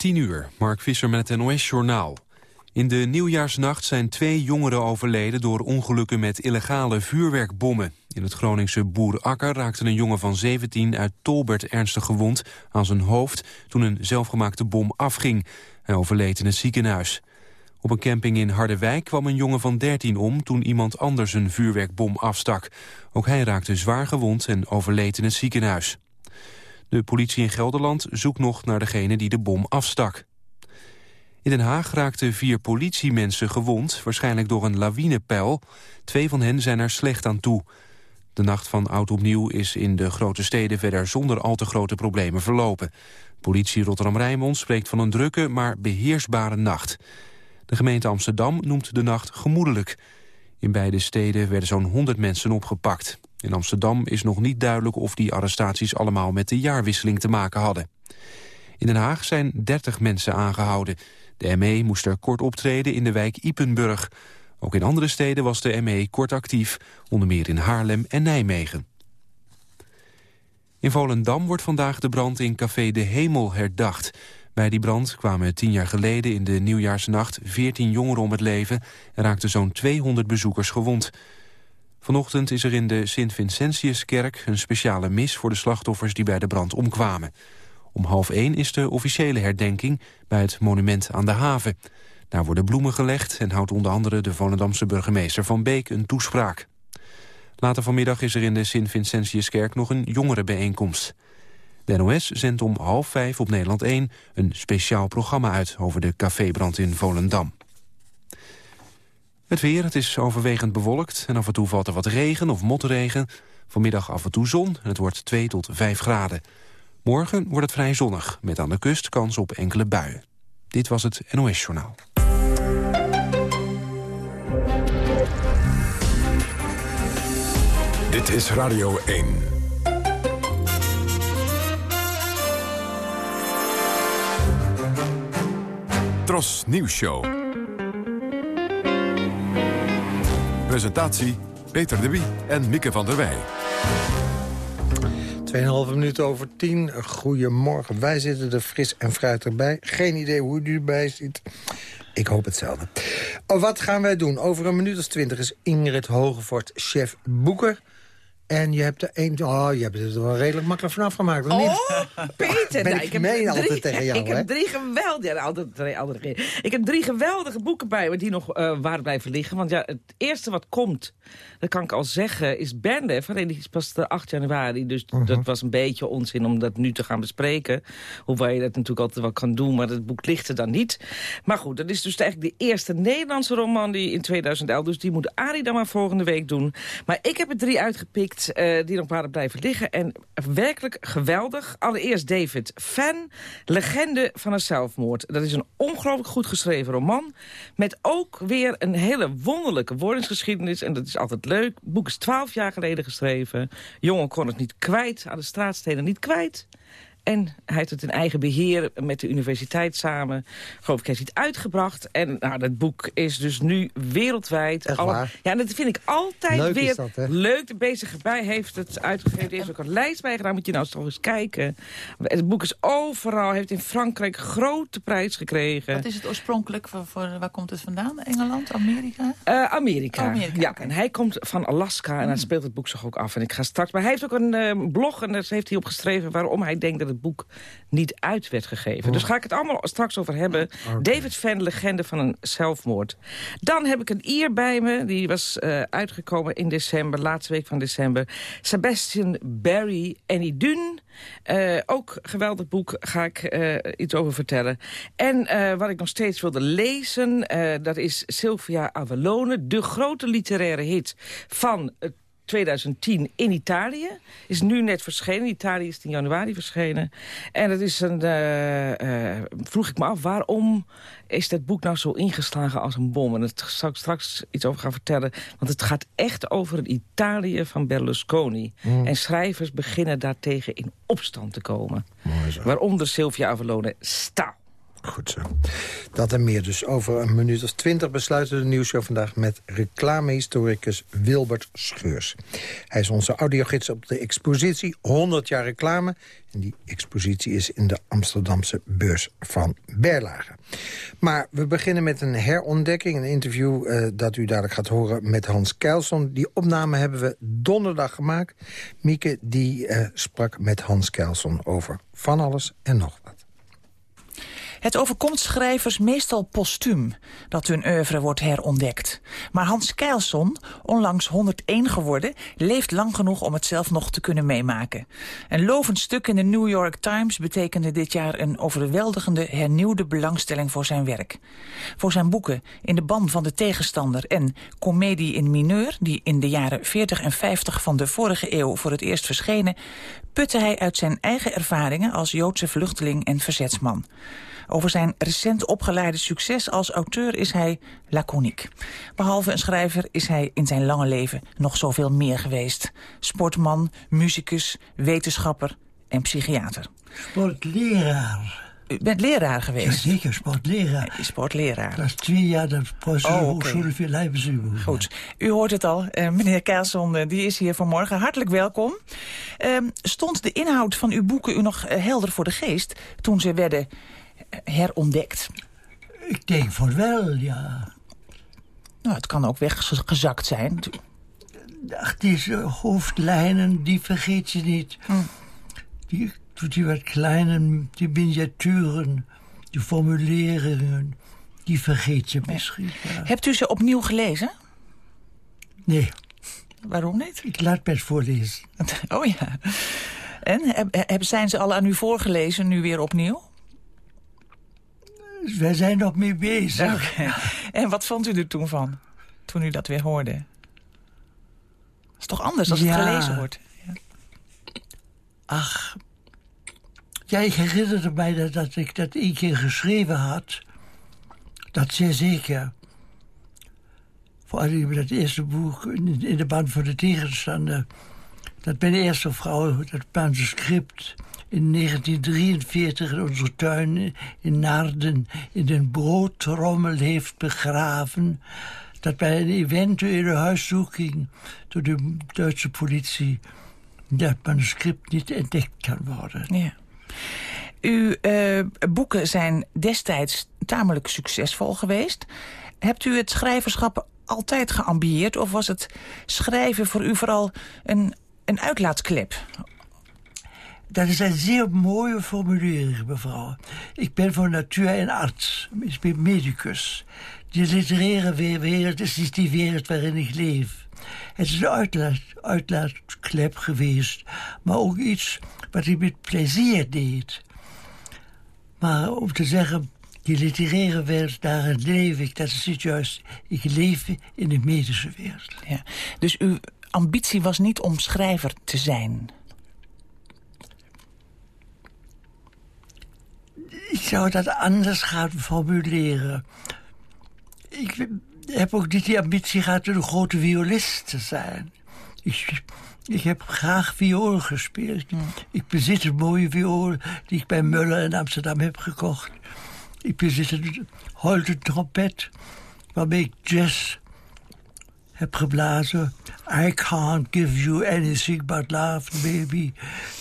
10 uur, Mark Visser met het NOS-journaal. In de nieuwjaarsnacht zijn twee jongeren overleden door ongelukken met illegale vuurwerkbommen. In het Groningse Boerakker raakte een jongen van 17 uit Tolbert ernstig gewond aan zijn hoofd toen een zelfgemaakte bom afging. Hij overleed in het ziekenhuis. Op een camping in Harderwijk kwam een jongen van 13 om toen iemand anders een vuurwerkbom afstak. Ook hij raakte zwaar gewond en overleed in het ziekenhuis. De politie in Gelderland zoekt nog naar degene die de bom afstak. In Den Haag raakten vier politiemensen gewond, waarschijnlijk door een lawinepeil. Twee van hen zijn er slecht aan toe. De nacht van oud opnieuw is in de grote steden verder zonder al te grote problemen verlopen. Politie Rotterdam-Rijnmond spreekt van een drukke, maar beheersbare nacht. De gemeente Amsterdam noemt de nacht gemoedelijk. In beide steden werden zo'n 100 mensen opgepakt. In Amsterdam is nog niet duidelijk of die arrestaties allemaal met de jaarwisseling te maken hadden. In Den Haag zijn 30 mensen aangehouden. De ME moest er kort optreden in de wijk Ipenburg. Ook in andere steden was de ME kort actief, onder meer in Haarlem en Nijmegen. In Volendam wordt vandaag de brand in Café de Hemel herdacht. Bij die brand kwamen tien jaar geleden in de nieuwjaarsnacht 14 jongeren om het leven... en raakten zo'n 200 bezoekers gewond. Vanochtend is er in de Sint-Vincentiuskerk een speciale mis... voor de slachtoffers die bij de brand omkwamen. Om half één is de officiële herdenking bij het monument aan de haven. Daar worden bloemen gelegd en houdt onder andere de Volendamse burgemeester Van Beek een toespraak. Later vanmiddag is er in de Sint-Vincentiuskerk nog een jongerenbijeenkomst. De NOS zendt om half vijf op Nederland 1 een speciaal programma uit over de cafébrand in Volendam. Het weer, het is overwegend bewolkt en af en toe valt er wat regen of motregen. Vanmiddag af en toe zon en het wordt 2 tot 5 graden. Morgen wordt het vrij zonnig, met aan de kust kans op enkele buien. Dit was het NOS Journaal. Dit is Radio 1. Tros Nieuws Show. Presentatie Peter de Wie en Mieke van der Wij. 2,5 minuten over 10. Goedemorgen. Wij zitten er fris en fruit erbij. Geen idee hoe u erbij zit. Ik hoop hetzelfde. Oh, wat gaan wij doen? Over een minuut of twintig is Ingrid Hogevort chef boeker. En je hebt er een... Oh, je hebt er wel redelijk makkelijk vanaf gemaakt, of niet? Oh, Peter! ben nou, ik meen altijd tegen jou, Ik hè? heb drie geweldige... Ja, altijd, drie, altijd, drie. ik heb drie geweldige boeken bij me die nog uh, waren blijven liggen. Want ja, het eerste wat komt, dat kan ik al zeggen, is Bernlef. Alleen die is pas de 8 januari, dus Mhm. dat was een beetje onzin om dat nu te gaan bespreken. Hoewel je dat natuurlijk altijd wel kan doen, maar het boek ligt er dan niet. Maar goed, dat is dus eigenlijk de eerste Nederlandse roman die in 2011... dus die moet Arie dan maar volgende week doen. Maar ik heb er drie uitgepikt uh, die nog waren blijven liggen. En werkelijk geweldig. Allereerst David Fan, Legende van een zelfmoord. Dat is een ongelooflijk goed geschreven roman. Met ook weer een hele wonderlijke wordingsgeschiedenis. En dat is altijd leuk. Het boek is twaalf jaar geleden geschreven. Jongen kon het niet kwijt, aan de straatstenen niet kwijt. En hij heeft het in eigen beheer met de universiteit samen. Geloof ik, heeft hij het uitgebracht. En nou, dat boek is dus nu wereldwijd. Echt waar? Ja, en dat vind ik altijd Leuk is weer dat, hè? leuk. De bezige bij heeft het uitgegeven. Er is ook een lijst bij gedaan. Moet je nou eens toch eens kijken. Het boek is overal. Heeft in Frankrijk grote prijs gekregen. Wat is het oorspronkelijk? Voor, voor, waar komt het vandaan? Engeland? Amerika? Uh, Amerika. Oh, Amerika, ja, en hij komt van Alaska en dan speelt het boek zich ook af. En ik ga straks. Maar hij heeft ook een uh, blog en daar heeft hij op geschreven waarom hij denkt dat het boek niet uit werd gegeven. Dus ga ik het allemaal straks over hebben. David Fan, legende van een zelfmoord. Dan heb ik een Ier bij me. Die was uh, uitgekomen in december, laatste week van december. Sebastian Barry en Idun. Uh, ook geweldig boek, ga ik uh, iets over vertellen. En uh, wat ik nog steeds wilde lezen, dat is Sylvia Avalone. De grote literaire hit van het 2010 in Italië. Is nu net verschenen. In Italië is het in januari verschenen. En dat is een... Uh, uh, vroeg ik me af, waarom is dat boek nou zo ingeslagen als een bom? En daar zal ik straks iets over gaan vertellen. Want het gaat echt over het Italië van Berlusconi. Mm. En schrijvers beginnen daartegen in opstand te komen. Mooi zo. Waaronder Sylvia Avalone Staal. Goed zo. Dat en meer dus. Over een minuut of twintig besluiten de nieuwsshow vandaag... met reclamehistoricus Wilbert Scheurs. Hij is onze audiogids op de expositie 100 jaar reclame. En die expositie is in de Amsterdamse beurs van Berlage. Maar we beginnen met een herontdekking. Een interview uh, dat u dadelijk gaat horen met Hans Keilson. Die opname hebben we donderdag gemaakt. Mieke die uh, sprak met Hans Keilson over van alles en nog wat. Het overkomt schrijvers meestal postuum dat hun oeuvre wordt herontdekt. Maar Hans Keilson, onlangs 101 geworden, leeft lang genoeg om het zelf nog te kunnen meemaken. Een lovend stuk in de New York Times betekende dit jaar een overweldigende hernieuwde belangstelling voor zijn werk. Voor zijn boeken In de ban van de tegenstander en Comedie in mineur, die in de jaren 40 en 50 van de vorige eeuw voor het eerst verschenen, putte hij uit zijn eigen ervaringen als Joodse vluchteling en verzetsman. Over zijn recent opgeleide succes als auteur is hij laconiek. Behalve een schrijver is hij in zijn lange leven nog zoveel meer geweest. Sportman, muzikus, wetenschapper en psychiater. Sportleraar. U bent leraar geweest? Ja, zeker, sportleraar. Sportleraar. Dat is twee jaar de professor oh, voor Leibesübung. Goed. U hoort het al. Uh, meneer Keilson, uh, die is hier vanmorgen. Hartelijk welkom. Uh, stond de inhoud van uw boeken u nog eh, helder voor de geest... toen ze werden herontdekt? Ik denk van wel, ja. Nou, het kan ook weggezakt zijn. Ach, deze hoofdlijnen, die vergeet je niet. Hm. Die, die wat kleine, die miniaturen, die formuleringen, die vergeet je misschien. Ja. Hebt u ze opnieuw gelezen? Nee. Waarom niet? Ik laat het voorlezen. Oh ja. En, zijn ze al aan u voorgelezen, nu weer opnieuw? Wij zijn nog mee bezig. Okay. En wat vond u er toen van, toen u dat weer hoorde? Dat is toch anders als het gelezen wordt? Ja. Ach, ja, ik herinnerde mij dat, dat ik dat één keer geschreven had. Dat zeer zeker. Vooral dat eerste boek, in de band voor de tegenstander. Dat mijn eerste vrouw, dat manuscript in 1943 in onze tuin in Naarden in een broodtrommel heeft begraven... dat bij een eventuele huiszoeking door de Duitse politie... dat manuscript niet entdekt kan worden. Uw uh, boeken zijn destijds tamelijk succesvol geweest. Hebt u het schrijverschap altijd geambieerd... of was het schrijven voor u vooral een, een uitlaatsklep? Dat is een zeer mooie formulering, mevrouw. Ik ben van natuur een arts. Ik ben medicus. Die literaire wereld is niet die wereld waarin ik leef. Het is een uitlaat, uitlaatklep geweest, maar ook iets wat ik met plezier deed. Maar om te zeggen, die literaire wereld, daarin leef ik, dat is niet juist. Ik leef in de medische wereld. Ja. Dus uw ambitie was niet om schrijver te zijn? Ik zou dat anders gaan formuleren. Ik heb ook niet die ambitie gehad een grote violist te zijn. Ik, heb graag viool gespeeld. Ik bezit een mooie viool die ik bij Muller in Amsterdam heb gekocht. Ik bezit een holte trompet waarmee ik jazz heb geblazen. I can't give you anything but love, baby.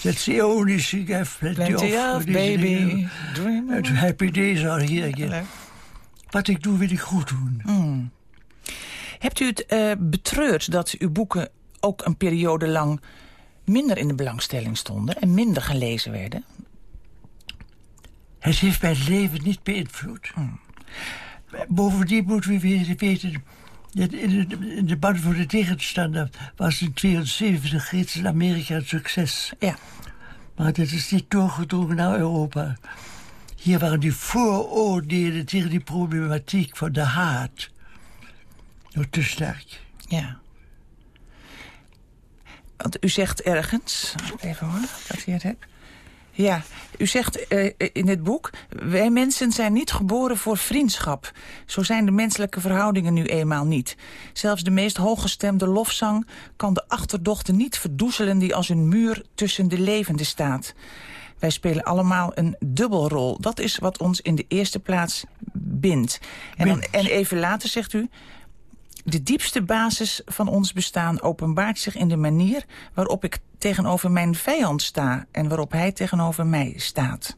That's the only thing I've plenty, plenty of, of baby. Dream And happy days are here again. Wat ik doe, wil ik goed doen. Mm. Hebt u het uh, betreurd dat uw boeken ook een periode lang minder in de belangstelling stonden en minder gelezen werden? Het heeft mijn leven niet beïnvloed. Mm. Bovendien moeten we weten in de band voor de tegenstander was in 1972 reeds in Amerika een succes. Ja. Maar dat is niet doorgedrongen naar Europa. Hier waren die vooroordelen tegen die problematiek van de haat nog te sterk. Ja. Want u zegt ergens... Even hoor, dat ik het heb. Ja, u zegt uh, in het boek... wij mensen zijn niet geboren voor vriendschap. Zo zijn de menselijke verhoudingen nu eenmaal niet. Zelfs de meest hooggestemde lofzang... kan de achterdochten niet verdoezelen die als een muur tussen de levenden staat. Wij spelen allemaal een dubbelrol. Dat is wat ons in de eerste plaats bindt. En, dan, en even later zegt u... De diepste basis van ons bestaan openbaart zich in de manier... waarop ik tegenover mijn vijand sta... en waarop hij tegenover mij staat.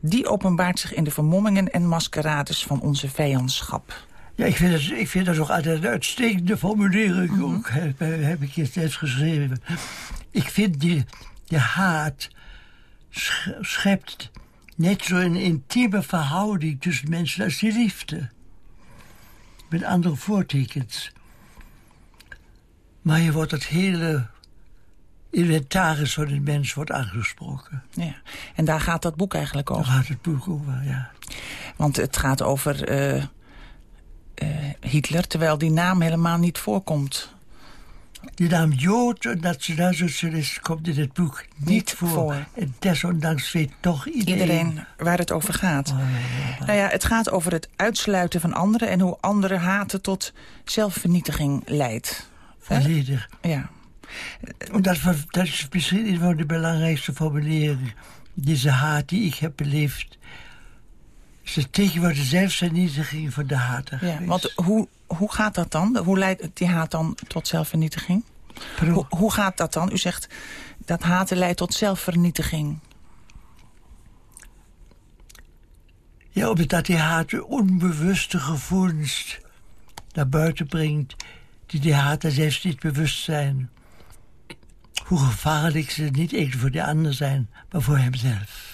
Die openbaart zich in de vermommingen en maskerades van onze vijandschap. Ja, ik vind, het, ik vind dat nog altijd een uitstekende formulering. Mm -hmm. ook, heb, heb ik je steeds geschreven. Ik vind die, de haat schept net zo'n intieme verhouding tussen mensen als die liefde. Met andere voortekens. Maar je wordt het hele inventaris van een mens wordt aangesproken. Ja, en daar gaat dat boek eigenlijk over. Daar gaat het boek over, ja. Want het gaat over uh, uh, Hitler, terwijl die naam helemaal niet voorkomt. Die naam Jood, een nationaalsocialist, komt in het boek niet, niet voor. voor. En desondanks weet toch iedereen... Iedereen waar het over gaat. Oh, ja, ja. Nou ja, het gaat over het uitsluiten van anderen... en hoe anderen haten tot zelfvernietiging leidt. Volledig. Ja. En dat, dat is misschien een van de belangrijkste formuleringen. Deze haat die ik heb beleefd... het tegenwoordig zelfvernietiging van de hater. Ja, want hoe, hoe gaat dat dan? Hoe leidt die haat dan tot zelfvernietiging? Hoe, hoe gaat dat dan? U zegt dat haten leidt tot zelfvernietiging. Ja, omdat die haat onbewuste gevoelens naar buiten brengt... die de hater zelfs niet bewust zijn. Hoe gevaarlijk ze niet echt voor de ander zijn, maar voor hemzelf.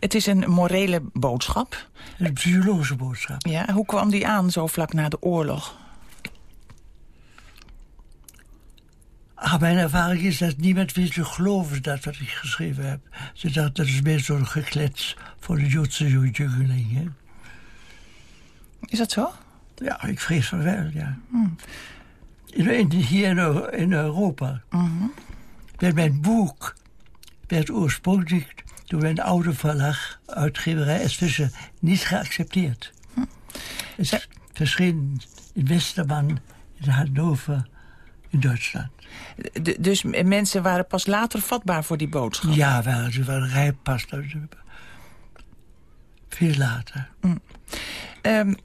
Het is een morele boodschap. Een psychologische boodschap. Ja, hoe kwam die aan zo vlak na de oorlog? Ah, mijn ervaring is dat niemand wil te geloven dat wat ik geschreven heb. Ze dachten, dat is meer zo'n geklets voor de Joodse jeugdjelingen. Is dat zo? Ja, ik vrees van wel, ja. Hmm. In, hier in, Europa. Mm -hmm. werd mijn boek werd oorspronkelijk door mijn oude verlag, uitgeverij S. Visser, niet geaccepteerd. Hm. Het verscheen in Westerman, in Hannover, in Duitsland. D dus mensen waren pas later vatbaar voor die boodschap? Ja, wel, ze waren rijp pas. Veel later. Mm. Um,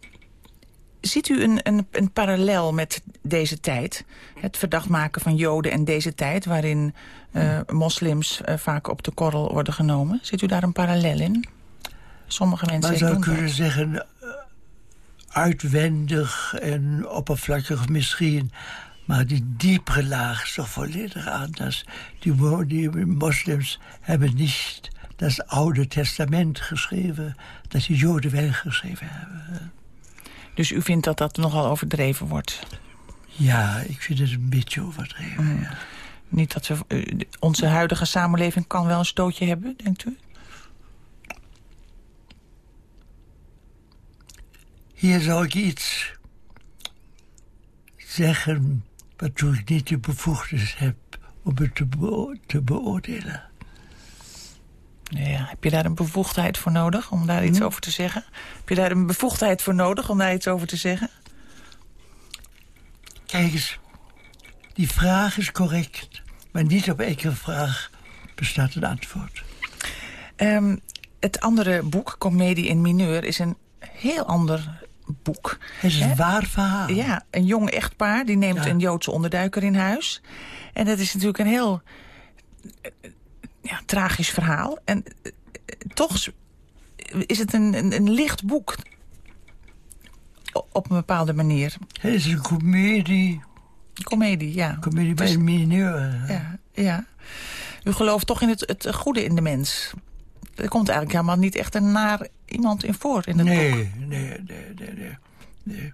ziet u een, een, een, parallel met deze tijd? Het verdacht maken van Joden en deze tijd... waarin uh, moslims uh, vaak op de korrel worden genomen. Ziet u daar een parallel in? Sommige mensen maar zou kunnen zeggen... Uh, uitwendig en oppervlakkig misschien... maar die diepere laag is toch volledig anders. Die, die moslims hebben niet dat Oude Testament geschreven... dat die Joden wel geschreven hebben. Dus u vindt dat dat nogal overdreven wordt? Ja, ik vind het een beetje overdreven, mm. ja. Niet dat we, onze huidige samenleving kan wel een stootje hebben, denkt u? Hier zou ik iets zeggen... waartoe ik niet de bevoegdheid heb om het te, beo te beoordelen. Ja, heb je daar een bevoegdheid voor nodig om daar iets hm? over te zeggen? Heb je daar een bevoegdheid voor nodig om daar iets over te zeggen? Kijk eens, die vraag is correct. Maar niet op elke vraag bestaat een antwoord. Um, het andere boek, Comedie in Mineur, is een heel ander boek. Het is een waar verhaal. Ja, een jong echtpaar die neemt ja. een Joodse onderduiker in huis. En dat is natuurlijk een heel ja, tragisch verhaal. En uh, toch is het een, een, een licht boek. Op een bepaalde manier. Het is een comedie. Comedie, ja. Comedie bij een mineur. Ja, ja. U gelooft toch in het, het goede in de mens. Er komt eigenlijk helemaal niet echt een naar iemand in voor in het nee, boek. Nee, nee, nee, nee, nee.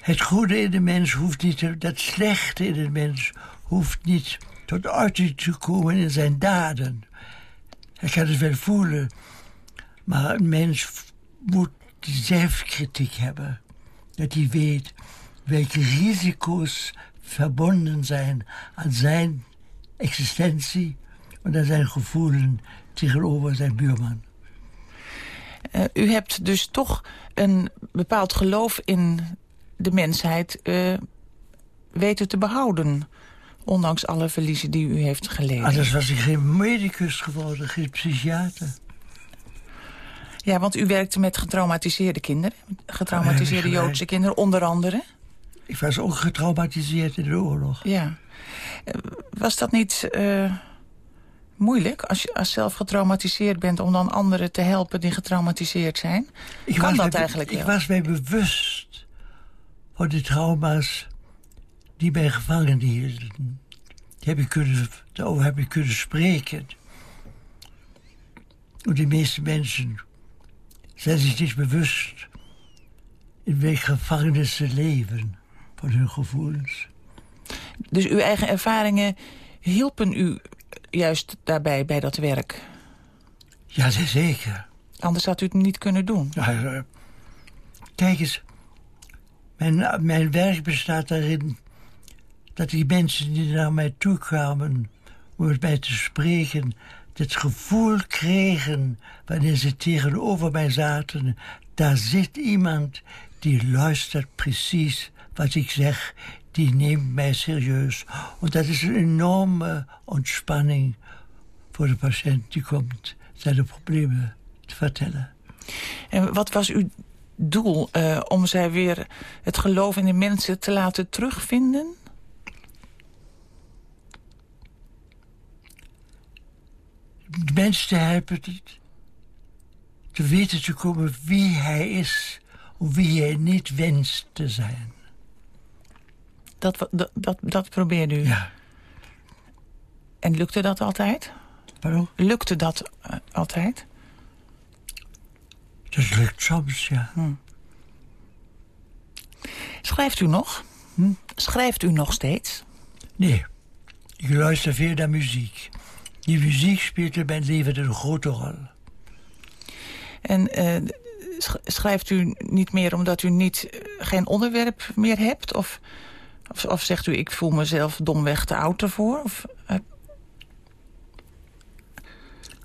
Het goede in de mens hoeft niet... Dat slechte in de mens hoeft niet tot uiting te komen in zijn daden. Hij kan het wel voelen. Maar een mens moet zelfkritiek hebben. Dat hij weet welke risico's verbonden zijn aan zijn existentie... en aan zijn gevoelen tegenover zijn buurman. Uh, u hebt dus toch een bepaald geloof in de mensheid uh, weten te behouden Ondanks alle verliezen die u heeft geleden. Anders was ik geen medicus geworden, geen psychiater. Ja, want u werkte met getraumatiseerde kinderen. Getraumatiseerde Ja, Joodse kinderen, onder andere. Ik was ook getraumatiseerd in de oorlog. Ja. Eh, Was dat niet eh, moeilijk, als je als zelf getraumatiseerd bent... om dan anderen te helpen die getraumatiseerd zijn? Ik kan dat eigenlijk Ik wel? was mij bewust van de trauma's die mij gevangen hielden. Die heb ik kunnen, daarover heb ik kunnen spreken. Want de meeste mensen zijn zich niet bewust... in welke gevangenis ze leven van hun gevoelens. Dus uw eigen ervaringen hielpen u juist daarbij, bij dat werk? Ja, zeker. Anders had u het niet kunnen doen. Nou, kijk eens, mijn, mijn werk bestaat daarin dat die mensen die naar mij toe kwamen om met mij te spreken, het gevoel kregen wanneer ze tegenover mij zaten, daar zit iemand die luistert precies wat ik zeg, die neemt mij serieus. Want dat is een enorme ontspanning voor de patiënt die komt zijn problemen te vertellen. En wat was uw doel eh, om zij weer het geloof in de mensen te laten terugvinden? De mens te helpen te, te weten te komen wie hij is... of wie hij niet wenst te zijn. Dat, dat, dat, dat probeerde u. Ja, En lukte dat altijd? pardon? Lukte dat eh, altijd? Dat lukt soms, ja. Schrijft u nog? Hm? Schrijft u nog steeds? Nee, ik luister veel naar muziek. Die muziek speelt in mijn leven een grote rol. En eh, sch- schrijft u niet meer omdat u niet, eh, geen onderwerp meer hebt? Of, of, of zegt u, ik voel mezelf domweg te oud ervoor? Of,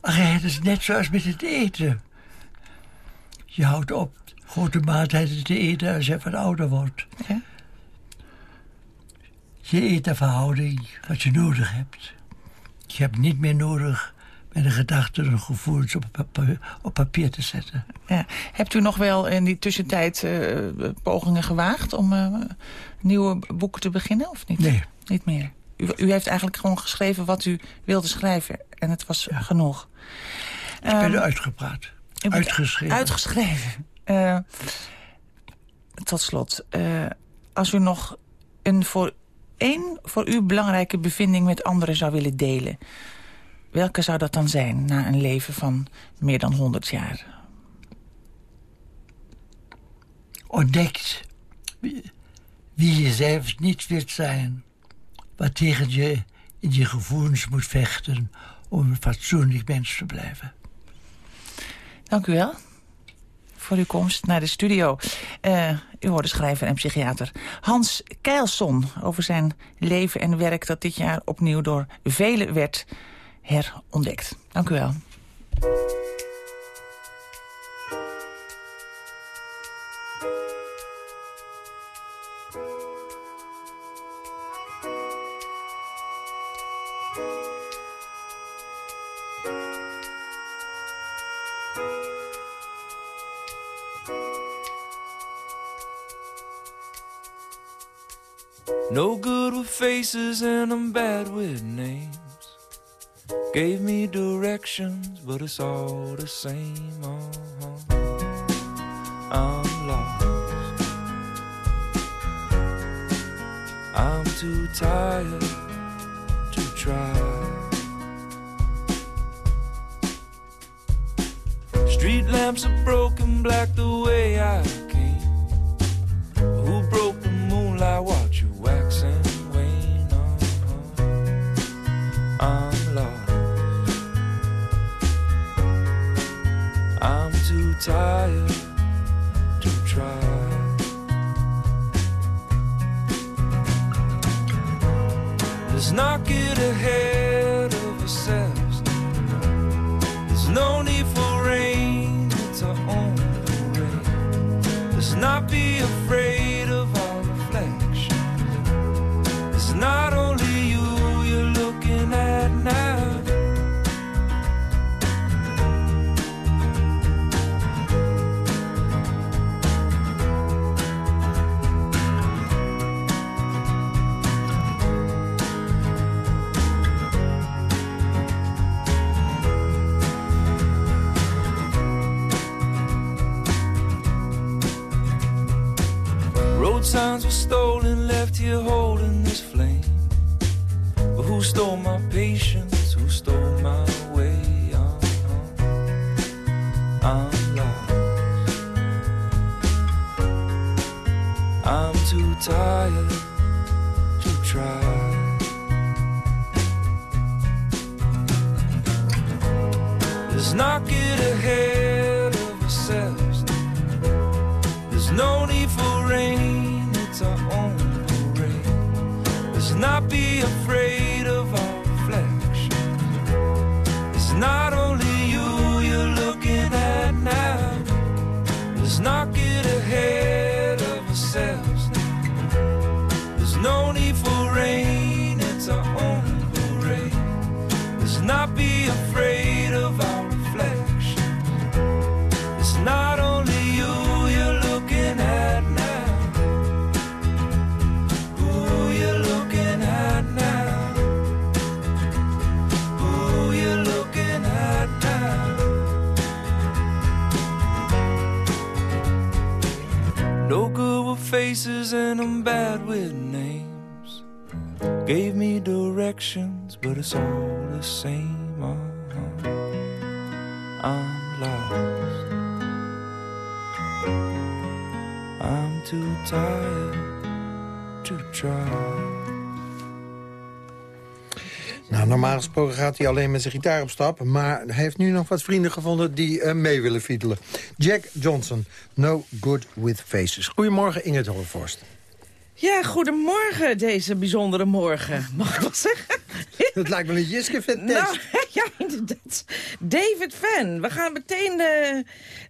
Ach, ja, het is net zoals met het eten. Je houdt op grote maaltijden te eten als je wat ouder wordt. Ja. Je eet naar verhouding wat je nodig hebt. Je hebt niet meer nodig met de gedachten en gevoelens op, papier, op papier te zetten. ja. Hebt u nog wel in die tussentijd eh, pogingen gewaagd om eh, nieuwe boeken te beginnen? Of niet? Nee, Niet meer. U, u heeft eigenlijk gewoon geschreven wat u wilde schrijven. En het was genoeg. ik ben Ehm, uitgepraat. Uitgeschreven. Uitgeschreven. Eh, tot slot, als u nog een voor één voor u belangrijke bevinding met anderen zou willen delen... welke zou dat dan zijn na een leven van meer dan 100 jaar? Ontdekt wie, je zelf niet wilt zijn. Wat tegen je in je gevoelens moet vechten om een fatsoenlijk mens te blijven. Dank u wel voor uw komst naar de studio. Eh, u hoorde schrijver en psychiater Hans Keilson... over zijn leven en werk dat dit jaar opnieuw door velen werd herontdekt. Dank u wel. Faces and I'm bad with names. Gave me directions, but it's all the same. Uh-huh. I'm lost. I'm too tired to try. Street lamps are broken black the way I knock it ahead. Not be afraid faces and I'm bad with names. Gave me directions, but it's all the same. Uh-huh. I'm lost. I'm too tired to try. Nou, normaal gesproken gaat hij alleen met zijn gitaar op stap... maar hij heeft nu nog wat vrienden gevonden die eh, mee willen fiedelen. Jack Johnson, No Good With Faces. Goedemorgen, Ingrid Horvorst. Ja, goedemorgen deze bijzondere morgen. Mag ik wel zeggen? Dat lijkt wel een Jiske-test. Nou, ja, inderdaad. David Fan. We gaan meteen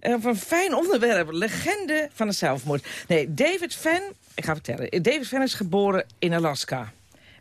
over een fijn onderwerp. Legende van de zelfmoord. Nee, David Fan... Ik ga vertellen. David Fan is geboren in Alaska.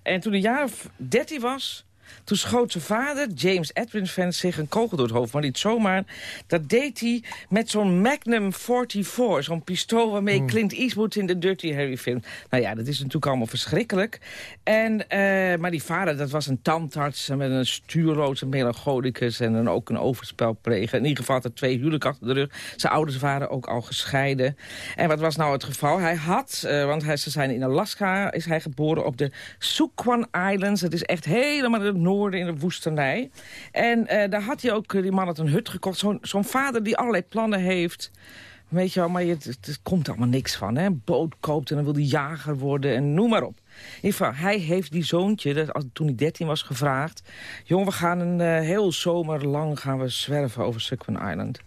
En toen hij jaar of 13 was... Toen schoot zijn vader, James Edwin Fan, zich een kogel door het hoofd. Maar niet zomaar. Dat deed hij met zo'n Magnum 44. Zo'n pistool waarmee Clint Eastwood in de Dirty Harry film. Nou ja, dat is natuurlijk allemaal verschrikkelijk. En, eh, maar die vader, dat was een tandarts met een stuurloze melancholicus... en dan ook een overspelpleger. In ieder geval had er twee huwelijken achter de rug. Zijn ouders waren ook al gescheiden. En wat was nou het geval? Hij had, eh, want hij, ze zijn in Alaska, is hij geboren op de Suquan Islands. Het is echt helemaal in het noorden in de woestenij. En eh, daar had hij ook, eh, die man had een hut gekocht. Zo'n vader die allerlei plannen heeft... Weet je wel, maar je, het, het komt allemaal niks van. Hè? Een boot koopt en dan wil hij jager worden en noem maar op. In ieder geval, hij heeft die zoontje, dat, toen hij 13 was, gevraagd... Jong, we gaan een eh, heel zomer lang gaan we zwerven over Suquan Island.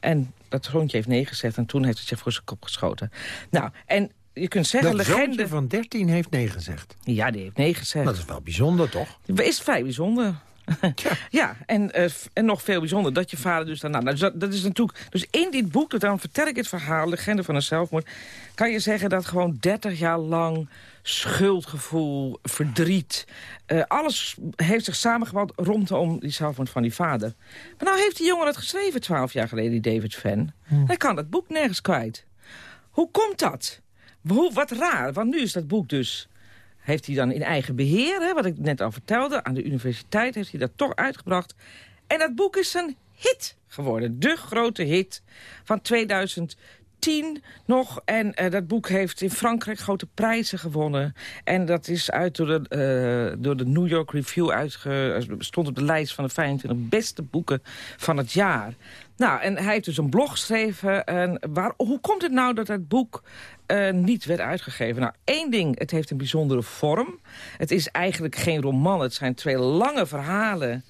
En dat zoontje heeft nee gezegd en toen heeft hij zich voor zijn kop geschoten. Nou, en je kunt zeggen, Dat legende... van 13 heeft nee gezegd. Ja, die heeft nee gezegd. Dat is wel bijzonder, toch? Is vrij bijzonder. ja, en, eh, en nog veel bijzonder dat je vader dus daarna... Nou, dus dat, dat is natuurlijk, dus in dit boek, dan vertel ik het verhaal... Legende van een zelfmoord... kan je zeggen dat gewoon 30 jaar lang schuldgevoel, verdriet... eh, alles heeft zich samengebouwd rondom die zelfmoord van die vader. Maar nou heeft die jongen het geschreven 12 jaar geleden, die David Fan. Hij kan dat boek nergens kwijt. Hoe komt dat? Hoe, wat raar, want nu is dat boek dus heeft hij dan in eigen beheer, hè, wat ik net al vertelde... aan de universiteit heeft hij dat toch uitgebracht. En dat boek is een hit geworden. De grote hit van 2010 nog. En eh, dat boek heeft in Frankrijk grote prijzen gewonnen. En dat is uit door de, eh, door de New York Review uitge... stond op de lijst van de 25 beste boeken van het jaar. Nou, en hij heeft dus een blog geschreven. En waar, hoe komt het nou dat dat boek eh, niet werd uitgegeven? Nou, één ding, het heeft een bijzondere vorm. Het is eigenlijk geen roman, het zijn twee lange verhalen...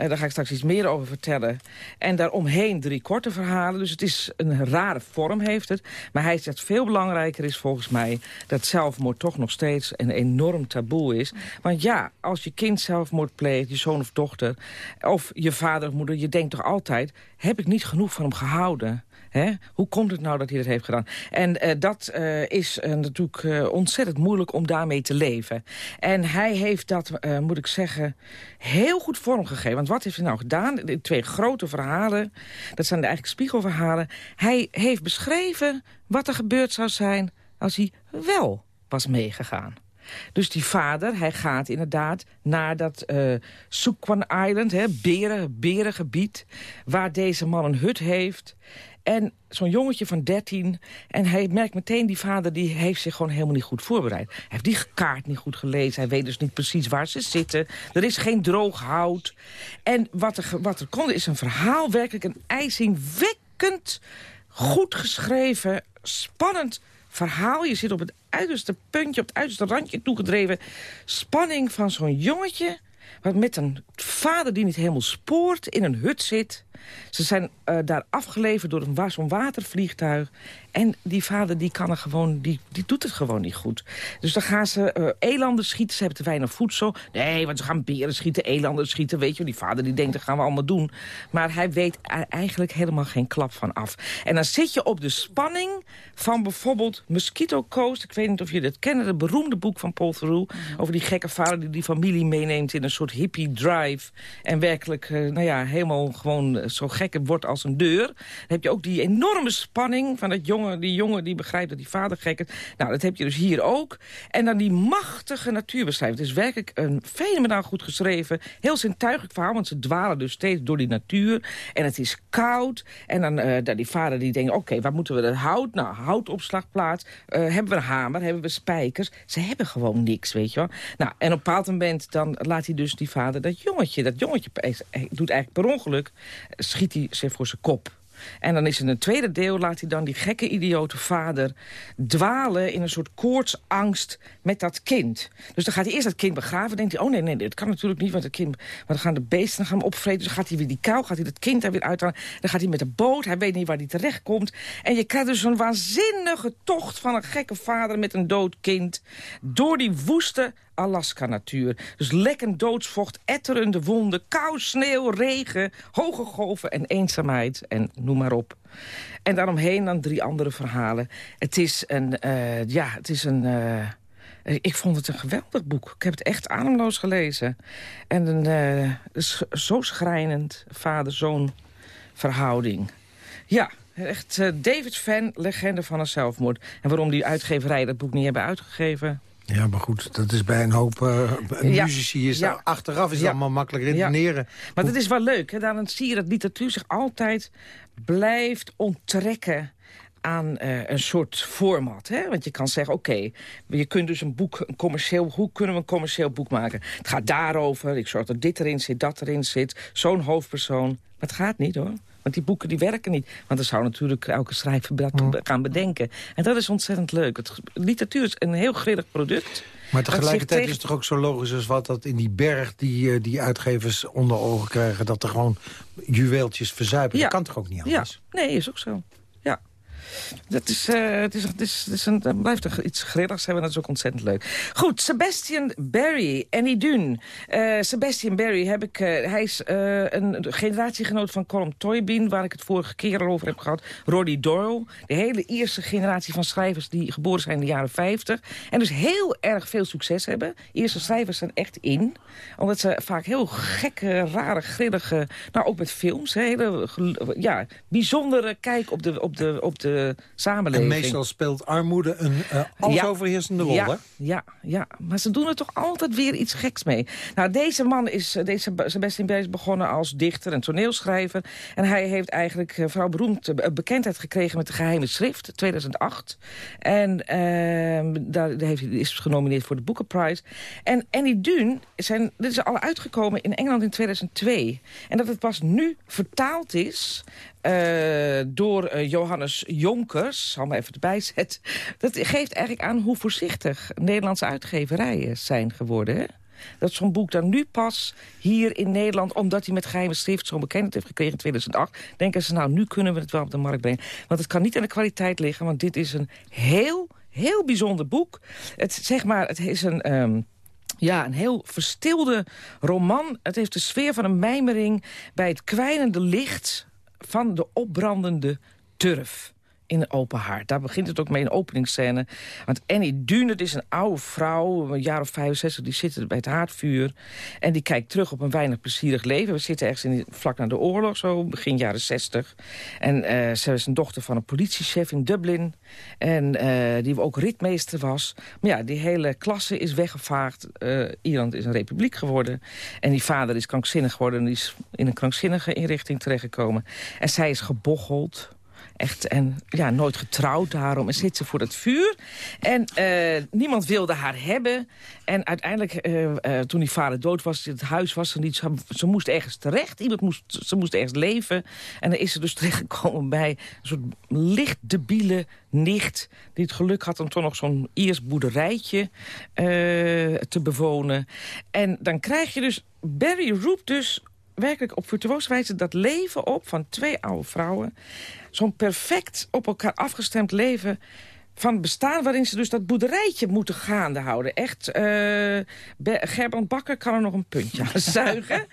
Eh, daar ga ik straks iets meer over vertellen. En daaromheen drie korte verhalen. Dus het is een rare vorm heeft het. Maar hij zegt veel belangrijker is volgens mij... dat zelfmoord toch nog steeds een enorm taboe is. Want ja, als je kind zelfmoord pleegt, je zoon of dochter... of je vader of moeder, je denkt toch altijd... heb ik niet genoeg van hem gehouden... Hè? Hoe komt het nou dat hij dat heeft gedaan? En eh, dat eh, is eh, natuurlijk ontzettend moeilijk om daarmee te leven. En hij heeft dat, moet ik zeggen, heel goed vormgegeven. Want wat heeft hij nou gedaan? De twee grote verhalen, dat zijn eigenlijk spiegelverhalen. Hij heeft beschreven wat er gebeurd zou zijn als hij wel was meegegaan. Dus die vader, hij gaat inderdaad naar dat uh, Island, hè, beren, berengebied... waar deze man een hut heeft. En zo'n jongetje van 13. En hij merkt meteen, die vader die heeft zich gewoon helemaal niet goed voorbereid. Hij heeft die kaart niet goed gelezen. Hij weet dus niet precies waar ze zitten. Er is geen droog hout. En wat er, wat er komt is een verhaal, werkelijk een ijzingwekkend, goed geschreven, spannend verhaal. Je zit op het uiterste puntje, op het uiterste randje toegedreven. Spanning van zo'n jongetje... wat met een vader die niet helemaal spoort in een hut zit... Ze zijn uh, daar afgeleverd door een zo'n watervliegtuig. En die vader die kan er gewoon, die, die doet het gewoon niet goed. Dus dan gaan ze uh, elanden schieten, ze hebben te weinig voedsel. Nee, want ze gaan beren schieten, elanden schieten, weet je. Die vader die denkt, dat gaan we allemaal doen. Maar hij weet er eigenlijk helemaal geen klap van af. En dan zit je op de spanning van bijvoorbeeld Mosquito Coast. Ik weet niet of jullie dat kennen, het beroemde boek van Paul Theroux... Mhm. over die gekke vader die die familie meeneemt in een soort hippie drive. En werkelijk, uh, nou ja, helemaal gewoon zo gek wordt als een deur. Dan heb je ook die enorme spanning van dat jongen, die jongen die begrijpt dat die vader gek is. Nou, dat heb je dus hier ook. En dan die machtige natuurbeschrijving. Het is werkelijk een fenomenaal goed geschreven. Heel zintuigelijk verhaal, want ze dwalen dus steeds door die natuur. En het is koud. En dan, uh, die vader die denkt, oké, waar moeten we dat hout? Nou, houtopslagplaats. Uh, hebben we een hamer? Hebben we spijkers? Ze hebben gewoon niks, weet je wel. Nou, en op een bepaald moment dan laat hij dus die vader dat jongetje, dat jongetje doet eigenlijk per ongeluk, schiet hij zich voor zijn kop. En dan is in een tweede deel laat hij dan die gekke idiote vader dwalen in een soort koortsangst met dat kind. Dus dan gaat hij eerst dat kind begraven. denkt hij, oh nee, nee, dat kan natuurlijk niet, want het kind, maar dan gaan de beesten gaan hem opvreten. Dus dan gaat hij weer die kou, gaat hij dat kind daar weer uithalen. Dan gaat hij met de boot, hij weet niet waar hij terecht komt. En je krijgt dus een waanzinnige tocht van een gekke vader met een dood kind. Door die woeste Alaska-natuur. Dus lekkend doodsvocht, etterende wonden, kou, sneeuw, regen, hoge golven en eenzaamheid en noem maar op. En daaromheen dan drie andere verhalen. Het is een, uh, ja, het is een... Uh, ik vond het een geweldig boek. Ik heb het echt ademloos gelezen. En een uh, zo schrijnend vader-zoon verhouding. Ja, echt David Fan, legende van een zelfmoord. En waarom die uitgeverij dat boek niet hebben uitgegeven... Ja, maar goed, dat is bij een hoop uh, muzici. Is ja. achteraf is het allemaal makkelijk redeneren. Maar dat is wel leuk. Hè? Dan zie je dat literatuur zich altijd blijft onttrekken aan uh, een soort format. Hè? Want je kan zeggen, oké, je kunt dus een boek, een commercieel, hoe kunnen we een commercieel boek maken? Het gaat daarover, ik zorg dat dit erin zit, dat erin zit, zo'n hoofdpersoon. Maar het gaat niet hoor. Want die boeken die werken niet. Want dan zou natuurlijk elke schrijver dat gaan bedenken. En dat is ontzettend leuk. Het, literatuur is een heel grillig product. Maar tegelijkertijd is het toch ook zo logisch als wat... dat in die berg die, eh, die uitgevers onder ogen krijgen... dat er gewoon juweeltjes verzuipen. Dat kan toch ook niet anders? Ja, nee, is ook zo. Dat is, uh, het is, het is, het is een, blijft toch iets grilligs hebben. Dat is ook ontzettend leuk. Goed, Sebastian Barry, Annie Dun. Uh, Sebastian Barry, heb ik, uh, hij is een generatiegenoot van Colm Toybin... waar ik het vorige keer al over heb gehad. Roddy Doyle. De hele eerste generatie van schrijvers die geboren zijn in de jaren 50. En dus heel erg veel succes hebben. Eerste schrijvers zijn echt in. Omdat ze vaak heel gekke, rare, grillige... Nou, ook met films. Hele ja, bijzondere kijk op de, op de, op de samenleving. En meestal speelt armoede een uh, rol, ja, hè? Ja, ja, maar ze doen er toch altijd weer iets geks mee. Nou, deze man is, eh, deze Sebastian Bell is begonnen als dichter en toneelschrijver. En hij heeft eigenlijk uh, vooral beroemd bekendheid gekregen met de geheime schrift, 2008. En ehm, daar heeft, is genomineerd voor de Booker Prize. En Annie Dun, zijn, dit is al uitgekomen in Engeland in 2002. En dat het pas nu vertaald is uh, door uh, Johannes Jonkers, zal maar even erbij zetten... dat geeft eigenlijk aan hoe voorzichtig Nederlandse uitgeverijen zijn geworden. Dat zo'n boek dan nu pas hier in Nederland... omdat hij met geheime schrift zo'n bekendheid heeft gekregen in 2008... denken ze, nou, nu kunnen we het wel op de markt brengen. Want het kan niet aan de kwaliteit liggen, want dit is een heel, heel bijzonder boek. Het, zeg maar, het is een... Um, ja, een heel verstilde roman. Het heeft de sfeer van een mijmering bij het kwijnende licht van de opbrandende turf. In open haard. Daar begint het ook mee, een openingsscène. Want Annie Dune, het is een oude vrouw, een jaar of 65... die zit bij het haardvuur en die kijkt terug op een weinig plezierig leven. We zitten ergens in, vlak na de oorlog, zo begin jaren 60. En uh, ze is een dochter van een politiechef in Dublin... en uh, die ook ritmeester was. Maar ja, die hele klasse is weggevaagd. Uh, Ierland is een republiek geworden. En die vader is krankzinnig geworden... en die is in een krankzinnige inrichting terechtgekomen. En zij is gebocheld echt en ja, nooit getrouwd daarom. En zit ze voor het vuur. En uh, niemand wilde haar hebben. En uiteindelijk, uh, uh, toen die vader dood was, het huis was ze niet. Ze, ze, moest ergens terecht. Iemand moest, ze moest ergens leven. En dan is ze dus terechtgekomen bij een soort licht debiele nicht... die het geluk had om toch nog zo'n Iers boerderijtje te bewonen. En dan krijg je dus... Barry roept dus werkelijk op virtuoze wijze dat leven op van twee oude vrouwen. Zo'n perfect op elkaar afgestemd leven van bestaan waarin ze dus dat boerderijtje moeten gaande houden. Echt, uh, Gerbrand Bakker kan er nog een puntje aan zuigen.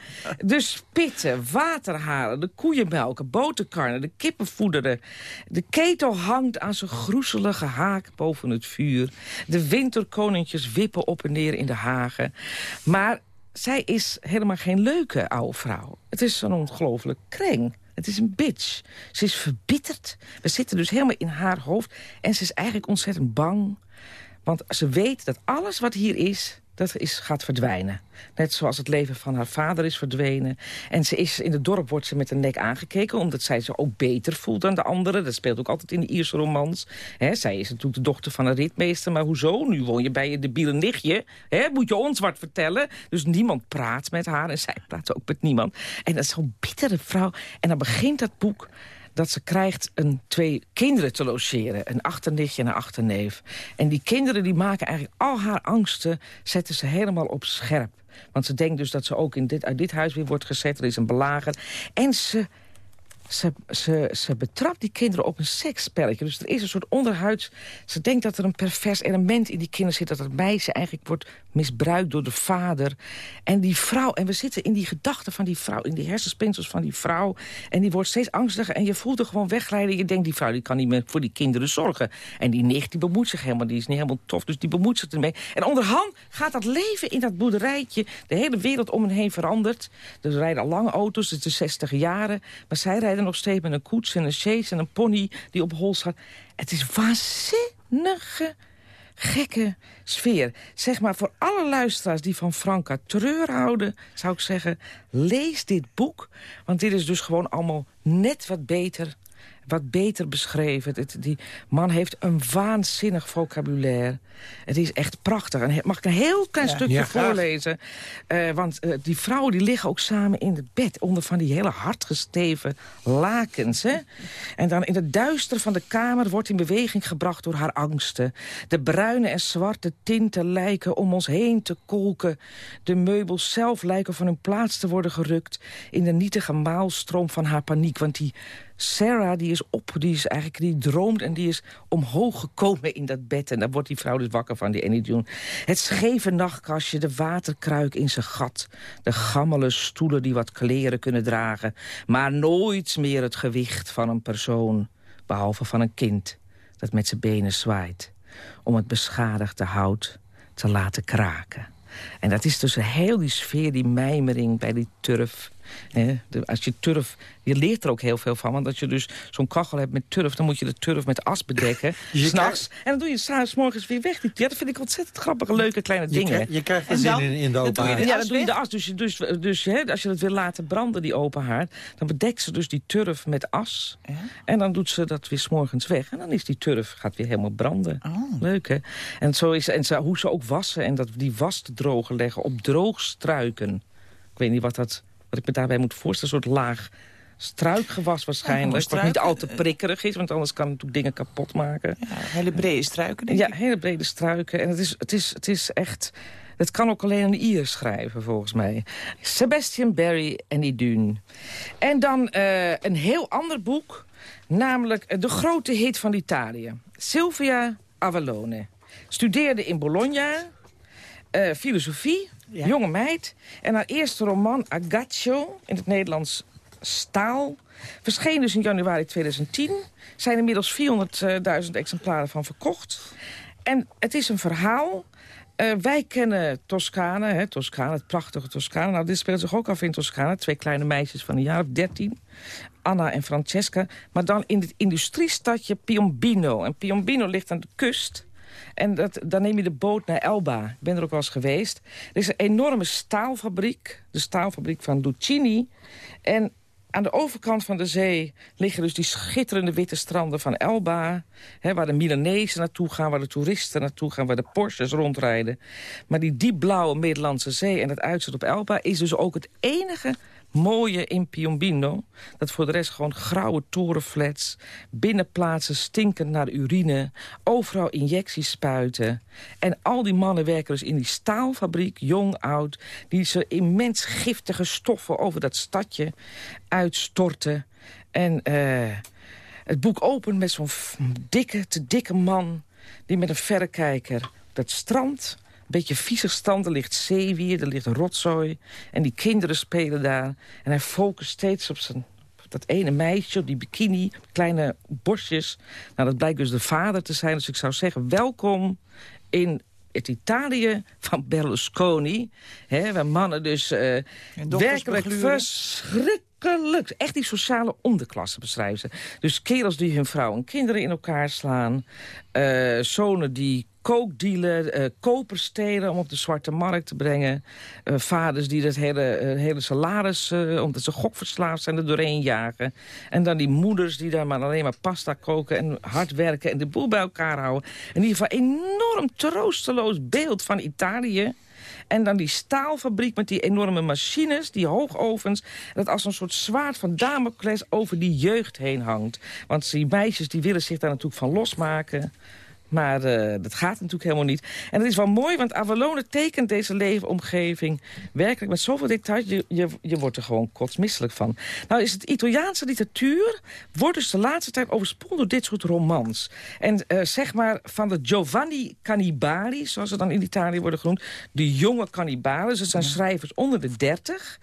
Dus pitten, water halen, de koeien melken, boterkarnen, de kippen voederen. De ketel hangt aan zijn groezelige haak boven het vuur. De winterkoninkjes wippen op en neer in de hagen. Maar zij is helemaal geen leuke oude vrouw. Het is een ongelooflijk kreng. Het is een bitch. Ze is verbitterd. We zitten dus helemaal in haar hoofd. En ze is eigenlijk ontzettend bang. Want ze weet dat alles wat hier is dat is, gaat verdwijnen. Net zoals het leven van haar vader is verdwenen. En ze is, in het dorp wordt ze met een nek aangekeken... omdat zij zich ook beter voelt dan de anderen. Dat speelt ook altijd in de Ierse romans. He, zij is natuurlijk de dochter van een ritmeester. Maar hoezo? Nu woon je bij je debiele nichtje. He, moet je ons wat vertellen? Dus niemand praat met haar. En zij praat ook met niemand. En dat is zo'n bittere vrouw. En dan begint dat boek dat ze krijgt een, twee kinderen te logeren. Een achternichtje en een achterneef. En die kinderen die maken eigenlijk al haar angsten... zetten ze helemaal op scherp. Want ze denkt dus dat ze ook in dit, uit dit huis weer wordt gezet. Er is een belager. En ze ze, ze, ze betrapt die kinderen op een seksspelletje. Dus er is een soort onderhuids... Ze denkt dat er een pervers element in die kinderen zit... dat het meisje eigenlijk wordt misbruikt door de vader. En die vrouw... En we zitten in die gedachten van die vrouw... in die hersenspinsels van die vrouw. En die wordt steeds angstiger. En je voelt er gewoon wegrijden. Je denkt, die vrouw die kan niet meer voor die kinderen zorgen. En die nicht, die bemoeit zich helemaal. Die is niet helemaal tof, dus die bemoeit zich ermee. En onderhand gaat dat leven in dat boerderijtje... de hele wereld om hen heen verandert. Er rijden al lange auto's, het is de 60 jaren. Maar zij rijden nog steeds met een koets en een chaise en een pony die op hol gaat. Het is waanzinnige, gekke sfeer. Zeg maar, voor alle luisteraars die van Franka Treur houden... zou ik zeggen, lees dit boek. Want dit is dus gewoon allemaal net wat beter wat beter beschreven. Het, die man heeft een waanzinnig vocabulaire. Het is echt prachtig. En mag ik een heel klein stukje ja, voorlezen? Uh, want uh, die vrouwen die liggen ook samen in het bed... onder van die hele hardgesteven lakens. Hè? En dan in het duister van de kamer wordt in beweging gebracht door haar angsten. De bruine en zwarte tinten lijken om ons heen te kolken. De meubels zelf lijken van hun plaats te worden gerukt... in de nietige maalstroom van haar paniek. Want die Sarah die is op, die is eigenlijk die droomt en die is omhoog gekomen in dat bed. En dan wordt die vrouw dus wakker van die Annie. Het scheve nachtkastje, de waterkruik in zijn gat. De gammele stoelen die wat kleren kunnen dragen. Maar nooit meer het gewicht van een persoon. Behalve van een kind dat met zijn benen zwaait. Om het beschadigde hout te laten kraken. En dat is dus heel die sfeer, die mijmering bij die turf als je turf, je leert er ook heel veel van. Want als je dus zo'n kachel hebt met turf... dan moet je de turf met as bedekken, s'nachts. En dan doe je s'avonds morgens weer weg. Ja, dat vind ik ontzettend grappige, leuke kleine dingen. Je, je krijgt er zin in, in de open haard. Ja, dan doe je de as. Dus, dus, dus hè, als je het wil laten branden, die open haard... dan bedekt ze dus die turf met as. Ja? En dan doet ze dat weer s'morgens weg. En dan is die turf gaat weer helemaal branden. Oh. Leuk, hè? En, zo is, en zo, hoe ze ook wassen en dat die was te drogen leggen op droogstruiken. Ik weet niet wat dat wat ik me daarbij moet voorstellen, een soort laag struikgewas waarschijnlijk. Ja, wat niet al te prikkerig is, want anders kan het natuurlijk dingen kapot maken. Ja, hele brede struiken, denk Ja, hele brede struiken. En het is, het is, het is echt... Het kan ook alleen een Ier schrijven, volgens mij. Sebastian Barry en die Dune. En dan uh, een heel ander boek, namelijk de grote hit van Italië. Silvia Avallone. Studeerde in Bologna, uh, filosofie, jonge meid. En haar eerste roman, Agaccio, in het Nederlands Staal... Verscheen dus in januari 2010. Zijn inmiddels 400.000 exemplaren van verkocht. En het is een verhaal... Uh, wij kennen Toscane, hè, Toscane, het prachtige Toscane. Nou, dit speelt zich ook af in Toscane. Twee kleine meisjes van een jaar of dertien. Anna en Francesca. Maar dan in het industriestadje Piombino. En Piombino ligt aan de kust. En dat, dan neem je de boot naar Elba. Ik ben er ook wel eens geweest. Er is een enorme staalfabriek. De staalfabriek van Lucchini. En aan de overkant van de zee liggen dus die schitterende witte stranden van Elba. Hè, waar de Milanezen naartoe gaan, waar de toeristen naartoe gaan... waar de Porsches rondrijden. Maar die diepblauwe Middellandse Zee en het uitzicht op Elba... is dus ook het enige mooie in Piombino. Dat voor de rest gewoon grauwe torenflats. Binnenplaatsen stinkend naar urine. Overal injecties spuiten. En al die mannen werken dus in die staalfabriek, jong, oud... die ze immens giftige stoffen over dat stadje uitstorten. En uh, het boek opent met zo'n dikke, te dikke man... die met een verrekijker dat strand beetje viezig stand. Er ligt zeewier, er ligt rotzooi. En die kinderen spelen daar. En hij focust steeds op zijn dat ene meisje, op die bikini, kleine borstjes. Nou, dat blijkt dus de vader te zijn. Dus ik zou zeggen, welkom in het Italië van Berlusconi. Hè, waar mannen dus uh, werkelijk verschrikkelijk... Echt die sociale onderklasse beschrijven ze. Dus kerels die hun vrouw en kinderen in elkaar slaan. Uh, zonen die kookdealen, uh, koper stelen om op de zwarte markt te brengen. Uh, vaders die dat hele, hele salaris, omdat ze gokverslaafd zijn, er doorheen jagen. En dan die moeders die daar maar alleen maar pasta koken en hard werken en de boel bij elkaar houden. In ieder geval enorm troosteloos beeld van Italië. En dan die staalfabriek met die enorme machines, die hoogovens... dat als een soort zwaard van Damocles over die jeugd heen hangt. Want die meisjes die willen zich daar natuurlijk van losmaken... Maar uh, dat gaat natuurlijk helemaal niet. En dat is wel mooi, want Avalone tekent deze leefomgeving... werkelijk met zoveel details. Je, je, je wordt er gewoon kotsmisselijk van. Nou is het Italiaanse literatuur... wordt dus de laatste tijd overspoeld door dit soort romans. En uh, zeg maar van de Giovanni Cannibali... zoals ze dan in Italië worden genoemd... de jonge cannibalen. Dat zijn schrijvers onder de dertig.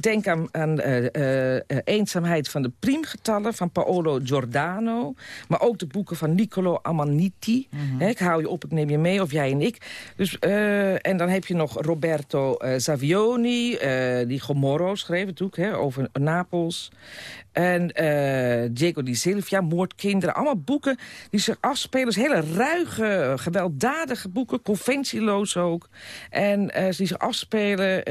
Denk aan, aan uh, Eenzaamheid van de priemgetallen... van Paolo Giordano. Maar ook de boeken van Niccolo Amaniti Mhm. ik hou je op, ik neem je mee, of jij en ik. Dus, uh, en dan heb je nog Roberto uh, Savioni, uh, die Gomorro schreef natuurlijk, hè, over Napels. En Diego di Silvia, Moordkinderen. Allemaal boeken die zich afspelen. hele ruige, gewelddadige boeken. Conventieloos ook. En die zich afspelen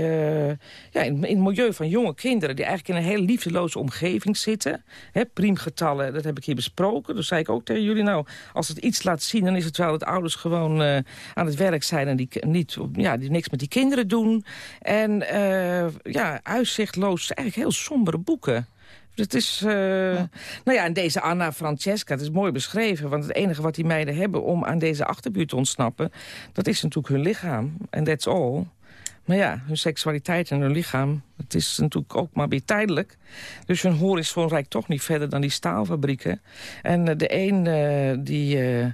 ja, in, in, het milieu van jonge kinderen... die eigenlijk in een hele liefdeloze omgeving zitten. Hè, priemgetallen, dat heb ik hier besproken. Dus zei ik ook tegen jullie, nou, als het iets laat zien... dan is het wel dat ouders gewoon uh, aan het werk zijn... en die, niet, ja, die niks met die kinderen doen. En uh, ja, uitzichtloos, eigenlijk heel sombere boeken. Het is, uh, ja. nou ja, en deze Anna Francesca, het is mooi beschreven. Want het enige wat die meiden hebben om aan deze achterbuurt te ontsnappen... dat is natuurlijk hun lichaam. En that's all. Maar ja, hun seksualiteit en hun lichaam, het is natuurlijk ook maar weer tijdelijk. Dus hun horizon reikt toch niet verder dan die staalfabrieken. En uh, de een uh, die... Uh,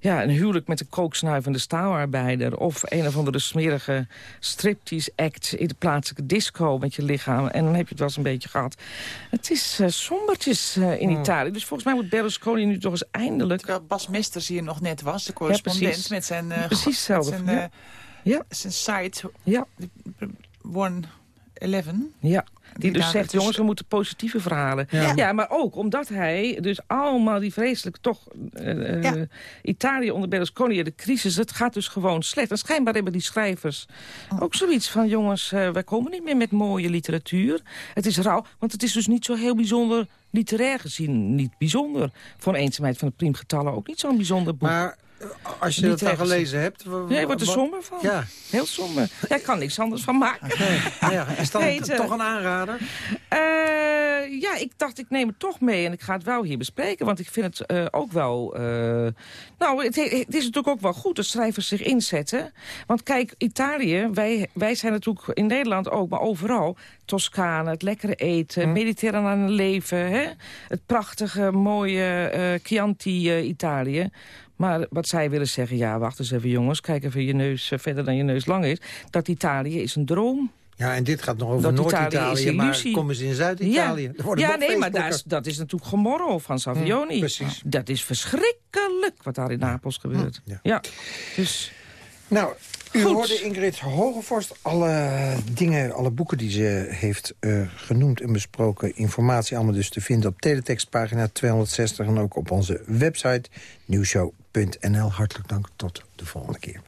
ja, een huwelijk met een kooksnuivende staalarbeider... of een of andere smerige striptease-act in de plaatselijke disco met je lichaam. En dan heb je het wel eens een beetje gehad. Het is uh, sombertjes uh, in hmm. Italië. Dus volgens mij moet Berlusconi nu toch eens eindelijk... Terwijl Bas Mesters hier nog net was, de correspondent ja, met zijn... Uh, precies. Met zijn, ja. zijn site, ja. One 11. Ja. Die dus zegt, jongens, we moeten positieve verhalen. Ja. ja. maar ook omdat hij dus allemaal die vreselijke, toch... Uh, ja. Italië onder Berlusconi, de crisis, het gaat dus gewoon slecht. En schijnbaar hebben die schrijvers oh. ook zoiets van... jongens, uh, wij komen niet meer met mooie literatuur. Het is rauw, want het is dus niet zo heel bijzonder... literair gezien niet bijzonder. Voor eenzaamheid van de priemgetallen ook niet zo'n bijzonder boek. Maar als je dat dan gelezen hebt... Nee, je wordt er somber van. Ja. Heel somber. Jij kan niks anders van maken. Nee. Ja, is dat nee, toch een aanrader? Uh, ja, ik dacht ik neem het toch mee. En ik ga het wel hier bespreken. Want ik vind het uh, ook wel... Uh, nou, het, het, is natuurlijk ook wel goed dat schrijvers zich inzetten. Want kijk, Italië, wij, wij zijn natuurlijk in Nederland ook, maar overal... Toscane, het lekkere eten, hm. mediterrane leven... Hè? het prachtige, mooie Chianti-Italië... Maar wat zij willen zeggen, ja, wacht eens even jongens... kijk even je neus eh, verder dan je neus lang is... dat Italië is een droom. Ja, en dit gaat nog over Noord-Italië maar komen ze in Zuid-Italië. Ja, ja nee, maar daar is, dat is natuurlijk Gomorro van Savioni. Hm, precies. Dat is verschrikkelijk wat daar in Napels gebeurt. ja. ja. Dus Nou, u Goed. hoorde Ingrid Hogevorst alle dingen, alle boeken die ze heeft eh, genoemd en besproken. Informatie allemaal dus te vinden op teletextpagina 260 en ook op onze website nieuwshow.nl. Hartelijk dank, tot de volgende keer.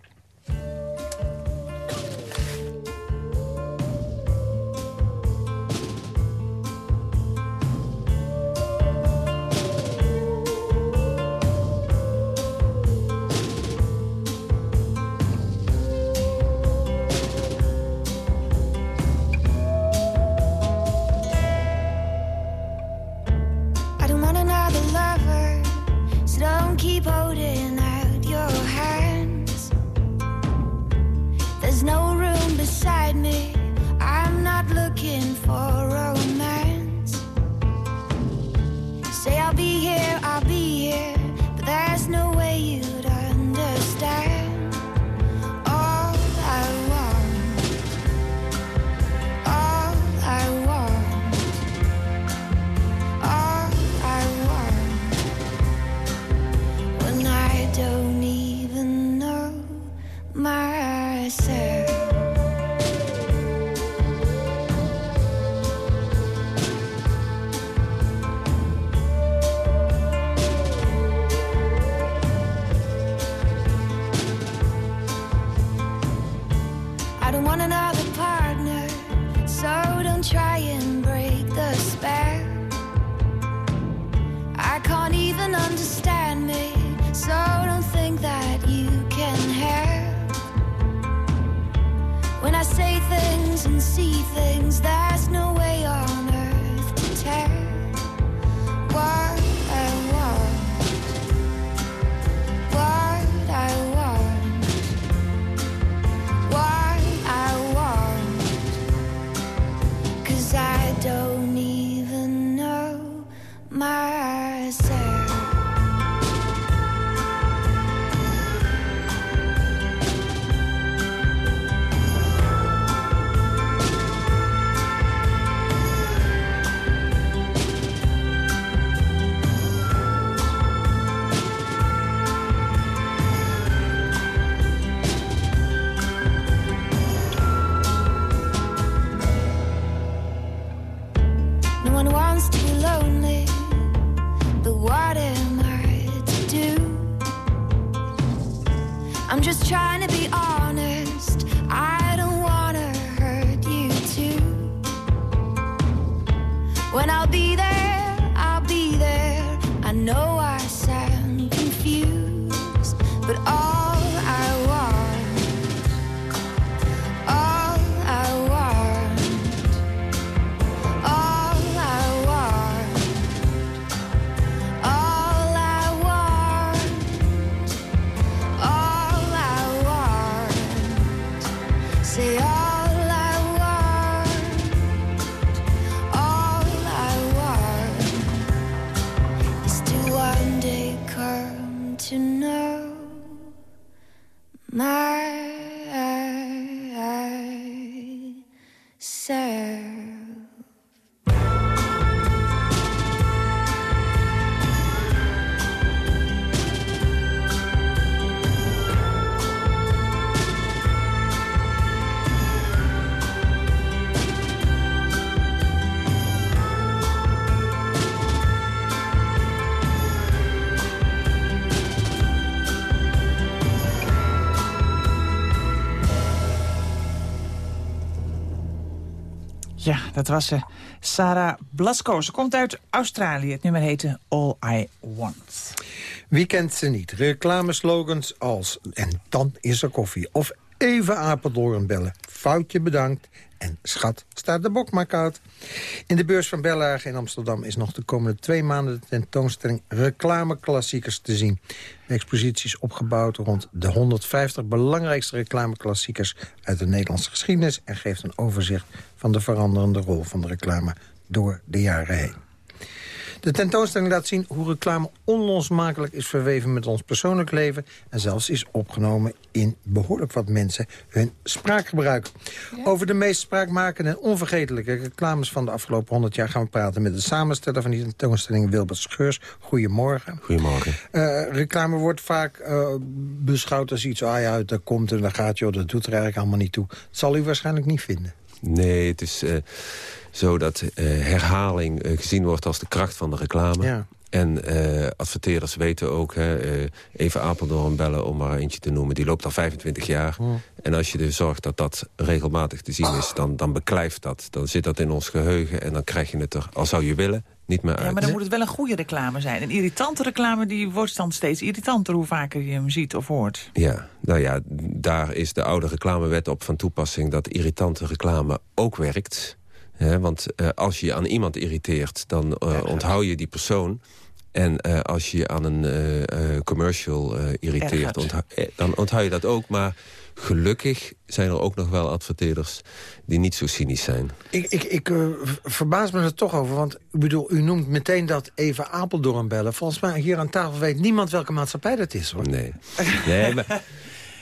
See things, So dat was ze. Sarah Blasko. Ze komt uit Australië. Het nummer heette All I Want. Wie kent ze niet? Reclameslogans als en dan is er koffie. Of even Apeldoorn bellen. Foutje bedankt. En schat, staat de bok maar koud. In de beurs van Bellagen in Amsterdam is nog de komende twee maanden... de tentoonstelling reclameklassiekers te zien. De expositie is opgebouwd rond de 150 belangrijkste reclameklassiekers... uit de Nederlandse geschiedenis... en geeft een overzicht van de veranderende rol van de reclame door de jaren heen. De tentoonstelling laat zien hoe reclame onlosmakelijk is verweven met ons persoonlijk leven... en zelfs is opgenomen in behoorlijk wat mensen hun spraakgebruik. Over de meest spraakmakende en onvergetelijke reclames van de afgelopen 100 jaar... gaan we praten met de samensteller van die tentoonstelling Wilbert Scheurs. Goedemorgen. Goedemorgen. Uh, reclame wordt vaak uh, beschouwd als iets... ah ja, dat komt en dan gaat, joh, dat doet er eigenlijk allemaal niet toe. Dat zal u waarschijnlijk niet vinden. Nee, het is uh, zo dat herhaling gezien wordt als de kracht van de reclame. Ja. En uh, adverteerders weten ook, hè, uh, even Apeldoorn bellen om maar eentje te noemen. Die loopt al 25 jaar. En als je er zorgt dat dat regelmatig te zien is, dan, dan beklijft dat. Dan zit dat in ons geheugen en dan krijg je het er, al zou je willen, niet meer uit. Ja, maar dan moet het wel een goede reclame zijn. Een irritante reclame die wordt dan steeds irritanter... hoe vaker je hem ziet of hoort. Ja, nou ja, daar is de oude reclamewet op van toepassing... dat irritante reclame ook werkt... He, want uh, als je aan iemand irriteert, dan uh, onthoud je die persoon. En uh, als je aan een commercial irriteert, onthoud, dan onthoud je dat ook. Maar gelukkig zijn er ook nog wel adverteerders die niet zo cynisch zijn. Ik, ik, ik verbaas me er toch over, want ik bedoel, u noemt meteen dat even Apeldoorn bellen. Volgens mij hier aan tafel weet niemand welke maatschappij dat is, hoor. Nee, nee maar...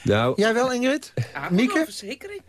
Nou, Jij wel, Ingrid? Mieke? verzekering?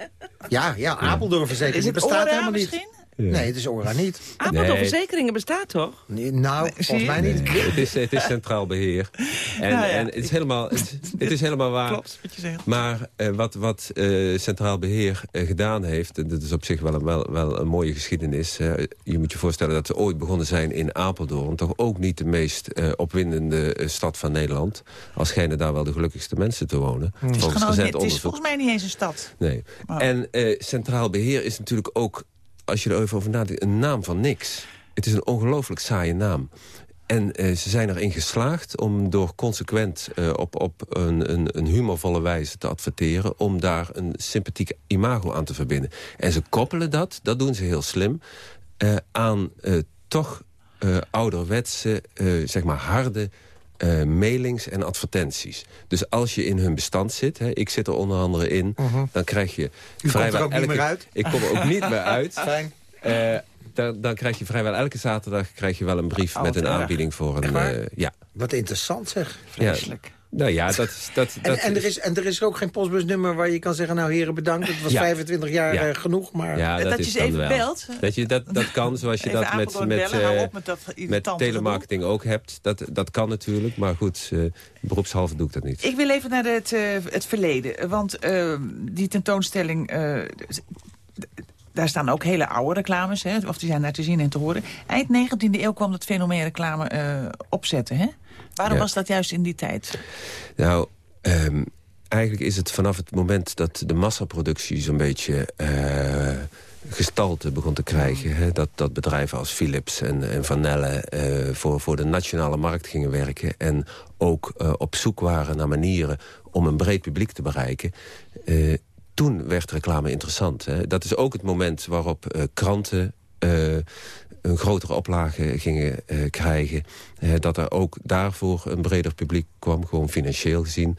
Ja, ja Apeldoorn verzekering. Is het bestaat helemaal misschien? Nee, het is Ora niet. Apeldoorn Nee. Verzekeringen bestaat toch? Nee, nou, volgens mij niet. Nee, het, is, het is centraal beheer. En, Nou ja. en het, is helemaal, het, het is helemaal waar. Klopt, wat je zegt. Maar eh, wat, wat eh, Centraal Beheer eh, gedaan heeft... en dat is op zich wel een, wel, wel een mooie geschiedenis. hè. je moet je voorstellen dat ze ooit begonnen zijn in Apeldoorn. Toch ook niet de meest eh, opwindende stad van Nederland. Als schijnen daar wel de gelukkigste mensen te wonen. Het is, het is volgens mij niet eens een stad. Nee. Oh. En eh, Centraal Beheer is natuurlijk ook, als je er even over nadenkt... een naam van niks. Het is een ongelooflijk saaie naam. En eh, ze zijn erin geslaagd om door consequent eh, op, op een, een, een humorvolle wijze te adverteren... om daar een sympathiek imago aan te verbinden. En ze koppelen dat, dat doen ze heel slim... eh, aan toch ouderwetse, zeg maar harde eh, mailings en advertenties. Dus als je in hun bestand zit, hè, ik zit er onder andere in... dan krijg je Mhm. komt er vrijwel niet elke... meer uit? Ik kom er ook niet meer uit. Fijn. Eh, dan, dan krijg je vrijwel elke zaterdag krijg je wel een brief Oh, met een erg. aanbieding voor een... Eh, ja. Wat interessant zeg. ja. Nou ja, dat, is- dat, En, dat en, er is, en er is ook geen postbusnummer waar je kan zeggen... nou heren, bedankt, het was Ja. 25 jaar Ja. eh, genoeg, maar... Ja, dat, dat je ze even wel. belt. Dat, je, dat, dat kan, zoals je Even dat met, met, bellen, eh, met dat met irritante telemarketing ook hebt. Dat, dat kan natuurlijk, maar goed, eh, beroepshalve doe ik dat niet. Ik wil even naar het, eh, het verleden. Want eh, die tentoonstelling... daar staan ook hele oude reclames, hè, of die zijn daar te zien en te horen. Eind 19e eeuw kwam het fenomeen reclame eh, opzetten. Hè? Waarom Ja. was dat juist in die tijd? Nou, ehm, eigenlijk is het vanaf het moment dat de massaproductie zo'n beetje eh, gestalte begon te krijgen. Hè, dat, dat bedrijven als Philips en, en Van Nelle eh, voor, voor de nationale markt gingen werken. En ook op zoek waren naar manieren om een breed publiek te bereiken. Toen werd reclame interessant. Hè. Dat is ook het moment waarop eh, kranten eh, een grotere oplage gingen eh, krijgen. Dat er ook daarvoor een breder publiek kwam, gewoon financieel gezien.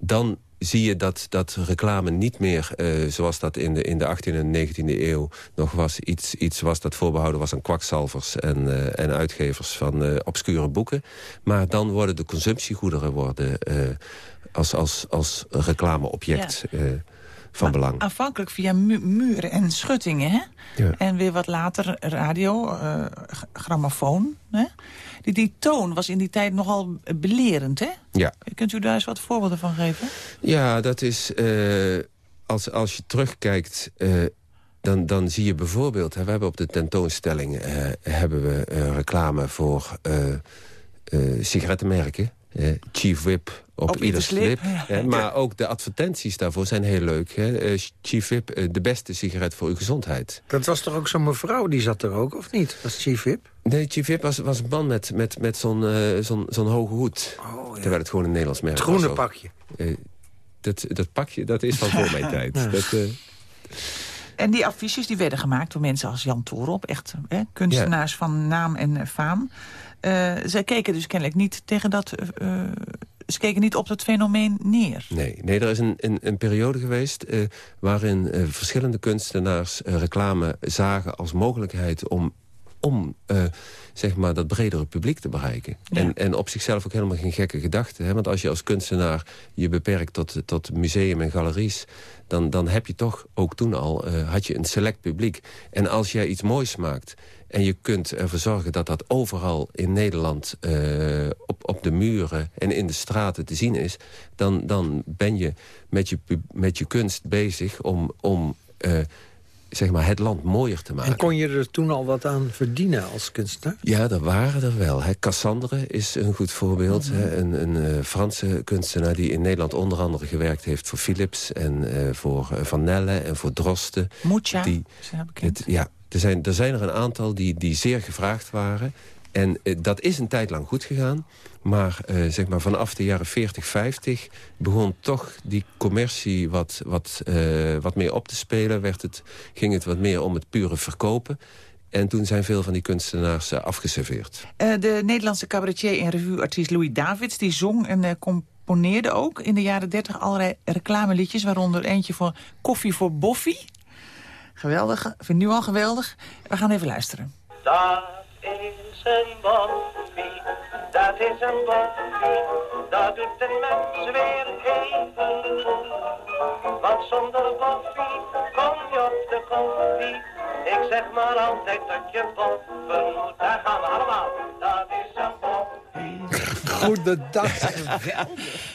Dan zie je dat, dat reclame niet meer, zoals dat in de, in de 18e en 19e eeuw nog was... iets, iets was dat voorbehouden was aan kwakzalvers en, en uitgevers van eh, obscure boeken. Maar dan worden de consumptiegoederen worden, als, als, als reclameobject eh, van belang. Aanvankelijk via mu- muren en schuttingen. Hè? Ja. En weer wat later radio, eh, grammofoon. Hè? Die, die toon was in die tijd nogal belerend. Hè? Ja. Kunt u daar eens wat voorbeelden van geven? Ja, dat is... eh, als, als je terugkijkt... dan, dan zie je bijvoorbeeld... Hè, we hebben op de tentoonstelling eh, hebben we eh, reclame voor eh, eh, sigarettenmerken. Eh, Chief Whip op, Op ieder slip, slip. ja. hè, maar ook de advertenties daarvoor zijn heel leuk. Hè. Eh, Chief Whip, eh, de beste sigaret voor uw gezondheid. Dat was toch ook zo'n mevrouw, die zat er ook, of niet? Dat is Chief Whip. Nee, Chief Whip was, was een man met, met, met zo'n eh, zo'n zo'n hoge hoed. Oh, ja. Terwijl het gewoon een Nederlands merk Het was groene ook. pakje. Eh, dat, dat pakje, dat is van voor mijn tijd. Dat, eh, En die affiches die werden gemaakt door mensen als Jan Toorop. Echt hè, kunstenaars van naam en eh, faam. Eh, zij keken dus kennelijk niet tegen dat... eh, ze keken niet op dat fenomeen neer. Nee, nee er is een, een, een periode geweest waarin verschillende kunstenaars reclame zagen als mogelijkheid om om eh, zeg maar dat bredere publiek te bereiken. En, en op zichzelf ook helemaal geen gekke gedachte. Hè? Want als je als kunstenaar je beperkt tot, tot museum en galeries... Dan, dan heb je toch, ook toen al, eh, had je een select publiek. En als jij iets moois maakt en je kunt ervoor zorgen dat dat overal in Nederland... eh, op, op de muren en in de straten te zien is... dan, dan ben je met je, met je kunst bezig om, om zeg maar het land mooier te maken. En kon je er toen al wat aan verdienen als kunstenaar? Ja, er waren er wel. Hè. Cassandre is een goed voorbeeld. hè. Een, een eh, Franse kunstenaar die in Nederland onder andere gewerkt heeft... voor Philips en eh, voor eh, Van Nelle en voor Drosten. Die, bekend. het, ja, er zijn, er zijn er een aantal die, die zeer gevraagd waren. En eh, dat is een tijd lang goed gegaan. Maar, eh, zeg maar vanaf de jaren 40, 50 begon toch die commercie wat, wat, eh, wat meer op te spelen. Werd het, ging het wat meer om het pure verkopen. En toen zijn veel van die kunstenaars afgeserveerd. Eh, de Nederlandse cabaretier en revueartiest Louis Davids... die zong en componeerde ook in de jaren 30 allerlei reclameliedjes... waaronder eentje voor Koffie voor Boffie. Geweldig, ik vind het nu al geweldig. We gaan even luisteren. Dat is een boffie, dat is een boffie, dat doet de mens weer even goed. Want zonder boffie kom je op de koffie. Ik zeg maar altijd dat je boffen moet. Daar gaan we allemaal, dat is een boffie. Goedendag.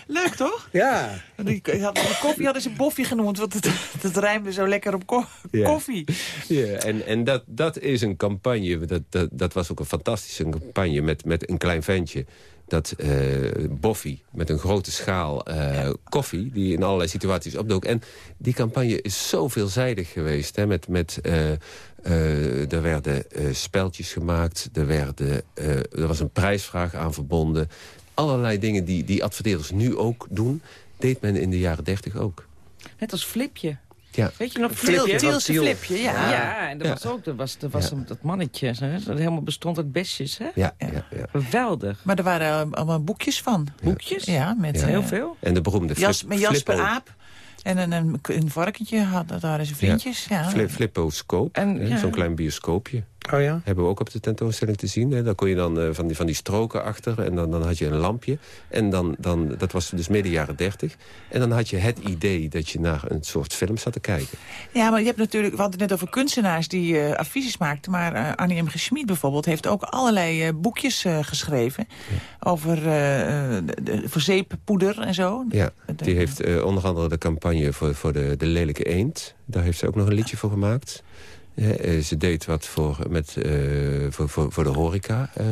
Leuk, toch? Ja. Die, had, de koffie hadden ze boffie genoemd, want het, het rijmde zo lekker op ko- Ja. koffie. Ja, en, en dat, dat is een campagne. Dat, dat, dat was ook een fantastische campagne met, met een klein ventje. Dat eh Boffie met een grote schaal eh, koffie... die in allerlei situaties opdook. En die campagne is zo veelzijdig geweest. Hè, met, met, eh, er werden speltjes gemaakt. Er, werden, er was een prijsvraag aan verbonden. Allerlei dingen die, die adverteerders nu ook doen... deed men in de jaren dertig ook. Net als Flipje. Ja. Weet je nog Flipje? Tielse flipje, ja. Ja, en er Ja. was ook er was, er was Ja. een, dat mannetje, hè, dat helemaal bestond uit besjes. Hè? Ja, ja, ja. Geweldig. Maar er waren eh, allemaal boekjes van. Boekjes? Ja, met, Ja. eh, Heel veel. En de beroemde Jas, flip, met Jasper Flippo. Aap. En een, een, een varkentje, had, dat waren zijn vriendjes. Ja. Fli- Flipposcoop, En, hè, ja. zo'n klein bioscoopje. Oh ja? Hebben we ook op de tentoonstelling te zien. Hè. Daar kon je dan eh, van, die, van die stroken achter en dan, dan had je een lampje. En dan, dan, dat was dus midden jaren dertig. En dan had je het idee dat je naar een soort film zat te kijken. Ja, maar je hebt natuurlijk, we hadden het net over kunstenaars die eh advies maakten. Maar eh Annie M. G. Schmid bijvoorbeeld heeft ook allerlei eh, boekjes eh, geschreven. Over eh, eh, de, de, voor zeeppoeder en zo. Ja, die heeft eh, onder andere de campagne voor, voor de, de lelijke eend. Daar heeft ze ook nog een liedje voor gemaakt. Eh, ze deed wat voor, met, eh, voor, voor, voor de horeca, eh,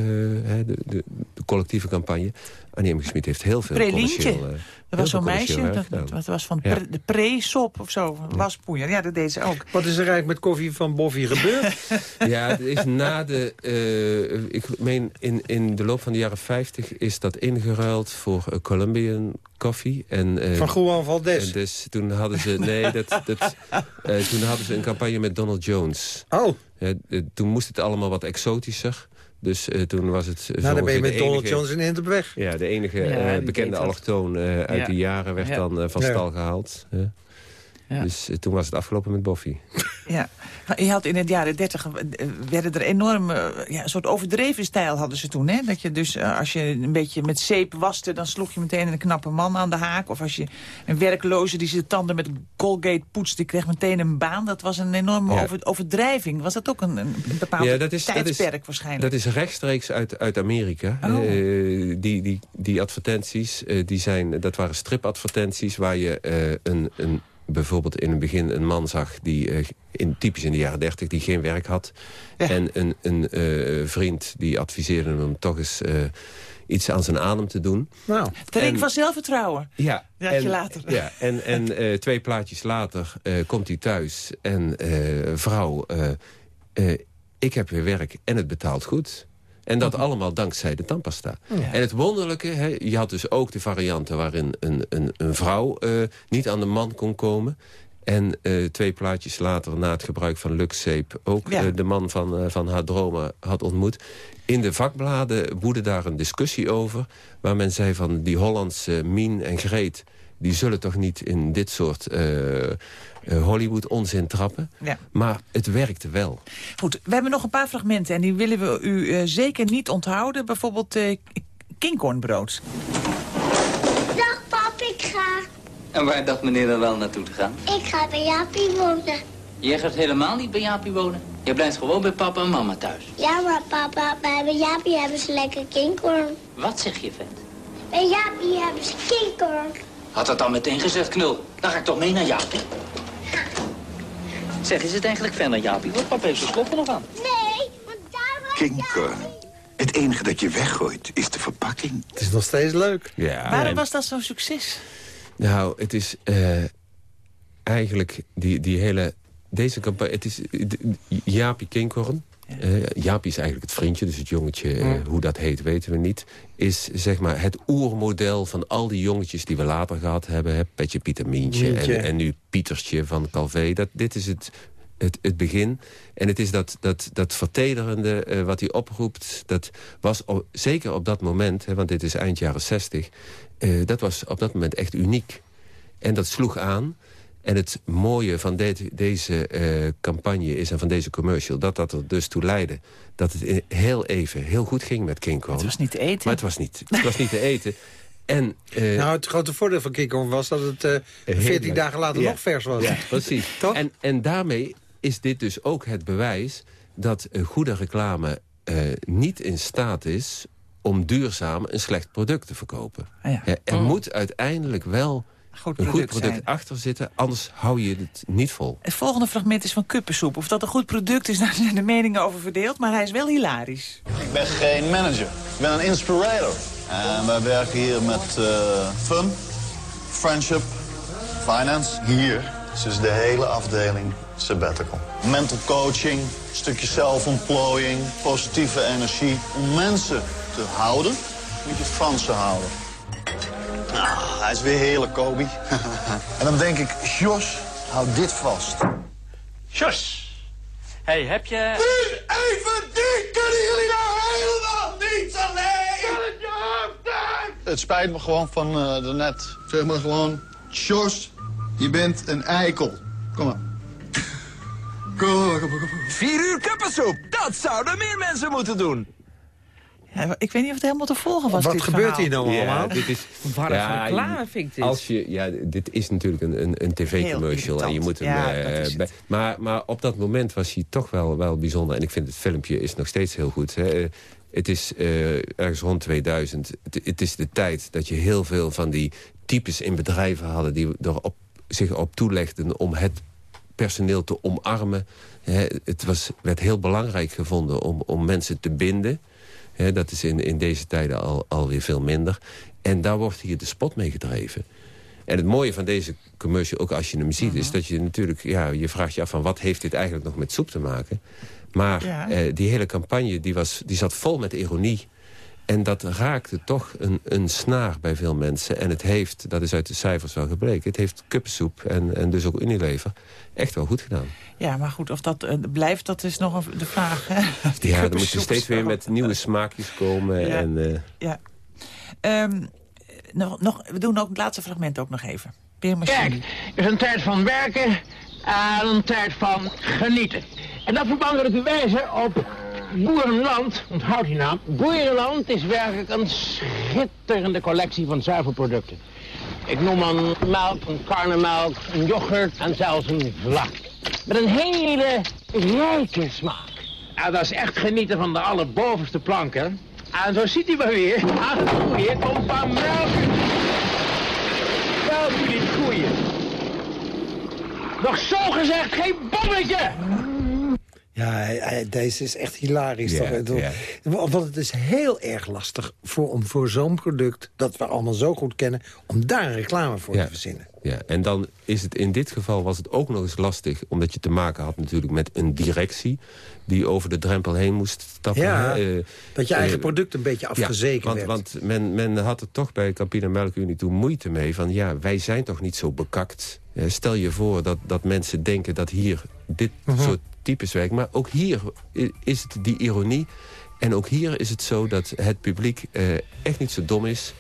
de, de collectieve campagne. Annie M. G. Schmid heeft heel veel Prelientje. commercieel... eh, Er was zo'n meisje, dat, dat, dat was van Ja. pre- de pre-sop of zo, waspoeier. Ja, dat deed ze ook. Wat is er eigenlijk met koffie van Boffie gebeurd? Ja, het is na de... eh, ik meen, in, in de loop van de jaren 50 is dat ingeruild voor eh, Colombian Coffee. En, eh, Van Juan Valdez? en dus toen hadden ze... Nee, dat, dat, eh, toen hadden ze een campagne met Donald Jones. Oh, toen moest het allemaal wat exotischer. Dus eh, toen was het... eh, nou dan ben je met de Donald Jones in op weg. Ja, de enige Ja, eh, bekende allochtoon eh, uit Ja. die jaren werd Ja. dan van Ja. stal gehaald. Ja. Dus eh, toen was het afgelopen met Boffie. Ja. Je had in de jaren dertig eh, werden er enorm eh, ja, een soort overdreven stijl hadden ze toen. Hè? Dat je dus als je een beetje met zeep waste, dan sloeg je meteen een knappe man aan de haak. Of als je een werkloze die zijn tanden met Colgate poetste, die kreeg meteen een baan. Dat was een enorme Ja. over, overdrijving. Was dat ook een, een bepaald Ja, dat is- dat is- tijdsperk waarschijnlijk? Dat is rechtstreeks uit, uit Amerika. Oh. Die, die, die advertenties, die zijn, dat waren stripadvertenties... waar je een, een, bijvoorbeeld in het begin een man zag... die eh, in, typisch in de jaren dertig, die geen werk had. Ja. En een, een eh, vriend die adviseerde hem toch eens... eh, iets aan zijn adem te doen. Nou, van zelfvertrouwen. Ja, Dat had je en, later. Ja, en, en eh, twee plaatjes later eh, komt hij thuis. En eh, vrouw, eh, eh, ik heb weer werk en het betaalt goed. En dat allemaal dankzij de tandpasta. En het wonderlijke, hè, je had dus ook de varianten... waarin een, een, een vrouw eh, niet aan de man kon komen... En eh, twee plaatjes later, na het gebruik van Luxzeep... ook Ja. eh, de man van, van haar dromen had ontmoet. In de vakbladen woedde daar een discussie over... waar men zei van die Hollandse Mien en Greet... die zullen toch niet in dit soort Hollywood-onzin trappen. Ja. Maar het werkte wel. Goed, we hebben nog een paar fragmenten en die willen we u eh, zeker niet onthouden. Bijvoorbeeld eh kinkornbrood. Dag pap, ik ga. En waar dacht meneer dan wel naartoe te gaan? Ik ga bij Jaapie wonen. Jij gaat helemaal niet bij Jaapie wonen. Je blijft gewoon bij papa en mama thuis. Ja, maar papa, bij Jaapie hebben ze lekker kinkorn. Wat zeg je, vent? Bij Jaapie hebben ze kinkorn. Had dat dan meteen gezegd, knul. Dan ga ik toch mee naar Jaapie. Zeg, is het eigenlijk ver naar Jaapie? Want papa heeft zijn sloffen nog aan. Nee, want daar was. Het enige dat je weggooit is de verpakking. Het is nog steeds leuk. Ja, Waarom was dat zo'n succes? Nou, het is eh, eigenlijk die, die hele... Deze campagne, het is Jaapie Kinkorn. Jaapie is eigenlijk het vriendje, dus het jongetje, eh, hoe dat heet weten we niet. Is zeg maar het oermodel van al die jongetjes die we later gehad hebben. Hè? Petje Pieter Mientje en, en nu Pietersje van Calvé. Dat, dit is het, het, het begin. En het is dat, dat, dat vertederende eh, wat hij oproept. Dat was op- zeker op dat moment, hè, want dit is eind jaren 60... eh, dat was op dat moment echt uniek. En dat sloeg aan. En het mooie van de- deze eh, campagne is en van deze commercial... dat dat er dus toe leidde dat het heel even heel goed ging met King Kong. Het was niet te eten. Maar het was niet, het was niet te eten. En, eh, Nou, het grote voordeel van kinkorn was dat het eh 14 Heerlijk. dagen later Ja. nog vers was. Ja, precies. Toch? En, en daarmee is dit dus ook het bewijs dat een goede reclame eh, niet in staat is om duurzaam een slecht product te verkopen. Ah ja. Er moet uiteindelijk wel Goed een goed product product zijn. achter zitten, anders hou je het niet vol. Het volgende fragment is van kuppensoep. Of dat een goed product is, daar zijn de meningen over verdeeld. Maar hij is wel hilarisch. Ik ben geen manager, ik ben een inspirator. En wij werken hier met eh, fun, friendship, finance. Hier is dus de hele afdeling sabbatical. Mental coaching, stukje zelfontplooiing, positieve energie. Om mensen te houden, moet je van ze houden. Ah, hij is weer heerlijk, Kobe. en dan denk ik, Jos, hou dit vast. Jos! Hey, heb je... Even die! Kunnen jullie nou helemaal niet alleen? Het spijt me gewoon van eh daarnet. Zeg maar gewoon, Jos, je bent een eikel. Kom maar. Kom maar, kom maar, kom maar. Vier uur kuppensoep! Dat zouden meer mensen moeten doen. Ja, ik weet niet of het helemaal te volgen was, Wat dit gebeurt verhaal. hier nou allemaal? dit is, reclame vind ik dit. Als je, ja, dit is natuurlijk een, een, een tv-commercial. En je moet hem, Ja, eh, bij- maar, maar op dat moment was hij toch wel, wel bijzonder. En ik vind het filmpje is nog steeds heel goed. Hè. Eh, Het is eh, ergens rond 2000. Het, het is de tijd dat je heel veel van die types in bedrijven hadden... die er op, zich op toelegden om het personeel te omarmen. Hè, het was, werd heel belangrijk gevonden om, om mensen te binden. Dat is in, in deze tijden al, alweer veel minder. En daar wordt hier de spot mee gedreven. En het mooie van deze commercial, ook als je hem ziet... is dat je natuurlijk, ja, je vraagt je af van... wat heeft dit eigenlijk nog met soep te maken? Maar Ja. eh, die hele campagne die was, die zat vol met ironie. En dat raakte toch een, een snaar bij veel mensen. En het heeft, dat is uit de cijfers wel gebleken... het heeft kuppensoep en, en dus ook Unilever echt wel goed gedaan. Ja, maar goed, of dat eh, blijft, dat is nog een, de vraag. Hè? Of die Ja, dan moet je steeds weer met nieuwe smaakjes komen. Ja. En, eh, Ja. Ehm, nog, nog, we doen ook het laatste fragment ook nog even. Peer Kijk, Machine. het is een tijd van werken en een tijd van genieten. En dat verband wil ik u wijzen op Boerenland. Onthoud die naam. Boerenland is werkelijk een schitterende collectie van zuivelproducten. Ik noem dan melk, een karnemelk, een yoghurt en zelfs een vlak. Met een hele rijke smaak. En dat is echt genieten van de allerbovenste planken. En zo ziet u maar weer. Ah, hier komt een paar melk. Wel jullie koeien. Nog zo gezegd, geen bommetje! Ja, hij- hij- deze is echt hilarisch. Ja, toch? Ja. Want het is heel erg lastig voor, om voor zo'n product... dat we allemaal zo goed kennen, om daar een reclame voor te verzinnen. Ja, en dan is het in dit geval was het ook nog eens lastig... omdat je te maken had natuurlijk met een directie... die over de drempel heen moest stappen. Ja, hè. Eh, dat je eigen eh, product een beetje afgezekerd want, werd. Want men, men had er toch bij Campina Melkunie toen moeite mee... van ja, wij zijn toch niet zo bekakt. Stel je voor dat, dat mensen denken dat hier dit Mhm. soort Maar ook hier is het die ironie... En ook hier is het zo dat het publiek eh, echt niet zo dom is.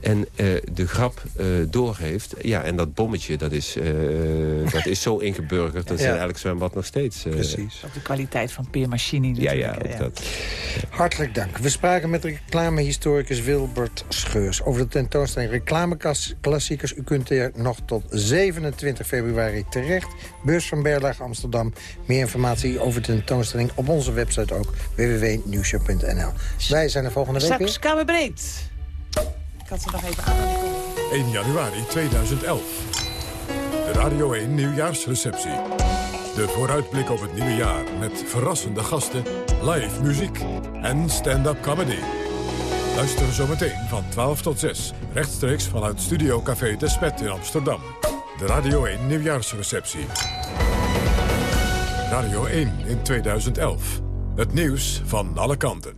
En eh, de grap uh, doorgeeft. Ja, en dat bommetje, dat is, uh, dat is zo ingeburgerd... dat ja. is eigenlijk zwembad nog steeds. Precies. Op de kwaliteit van Peer Machini Ja, ja, ook dat. Hartelijk dank. We spraken met reclamehistoricus Wilbert Scheurs... over de tentoonstelling Reclameklassiekers. U kunt er nog tot 27 februari terecht. Beurs van Berlage Amsterdam. Meer informatie over de tentoonstelling op onze website ook. www.nieuwshow.nl Wij zijn er volgende week weer. Straks Kamerbreed. Ik had ze nog even aan. 1 januari 2011. De Radio 1 nieuwjaarsreceptie. De vooruitblik op het nieuwe jaar met verrassende gasten, live muziek en stand-up comedy. Luister zometeen van 12 tot 6, rechtstreeks vanuit Studio Café de Spet in Amsterdam. De Radio 1 nieuwjaarsreceptie. Radio 1 in 2011. Het nieuws van alle kanten.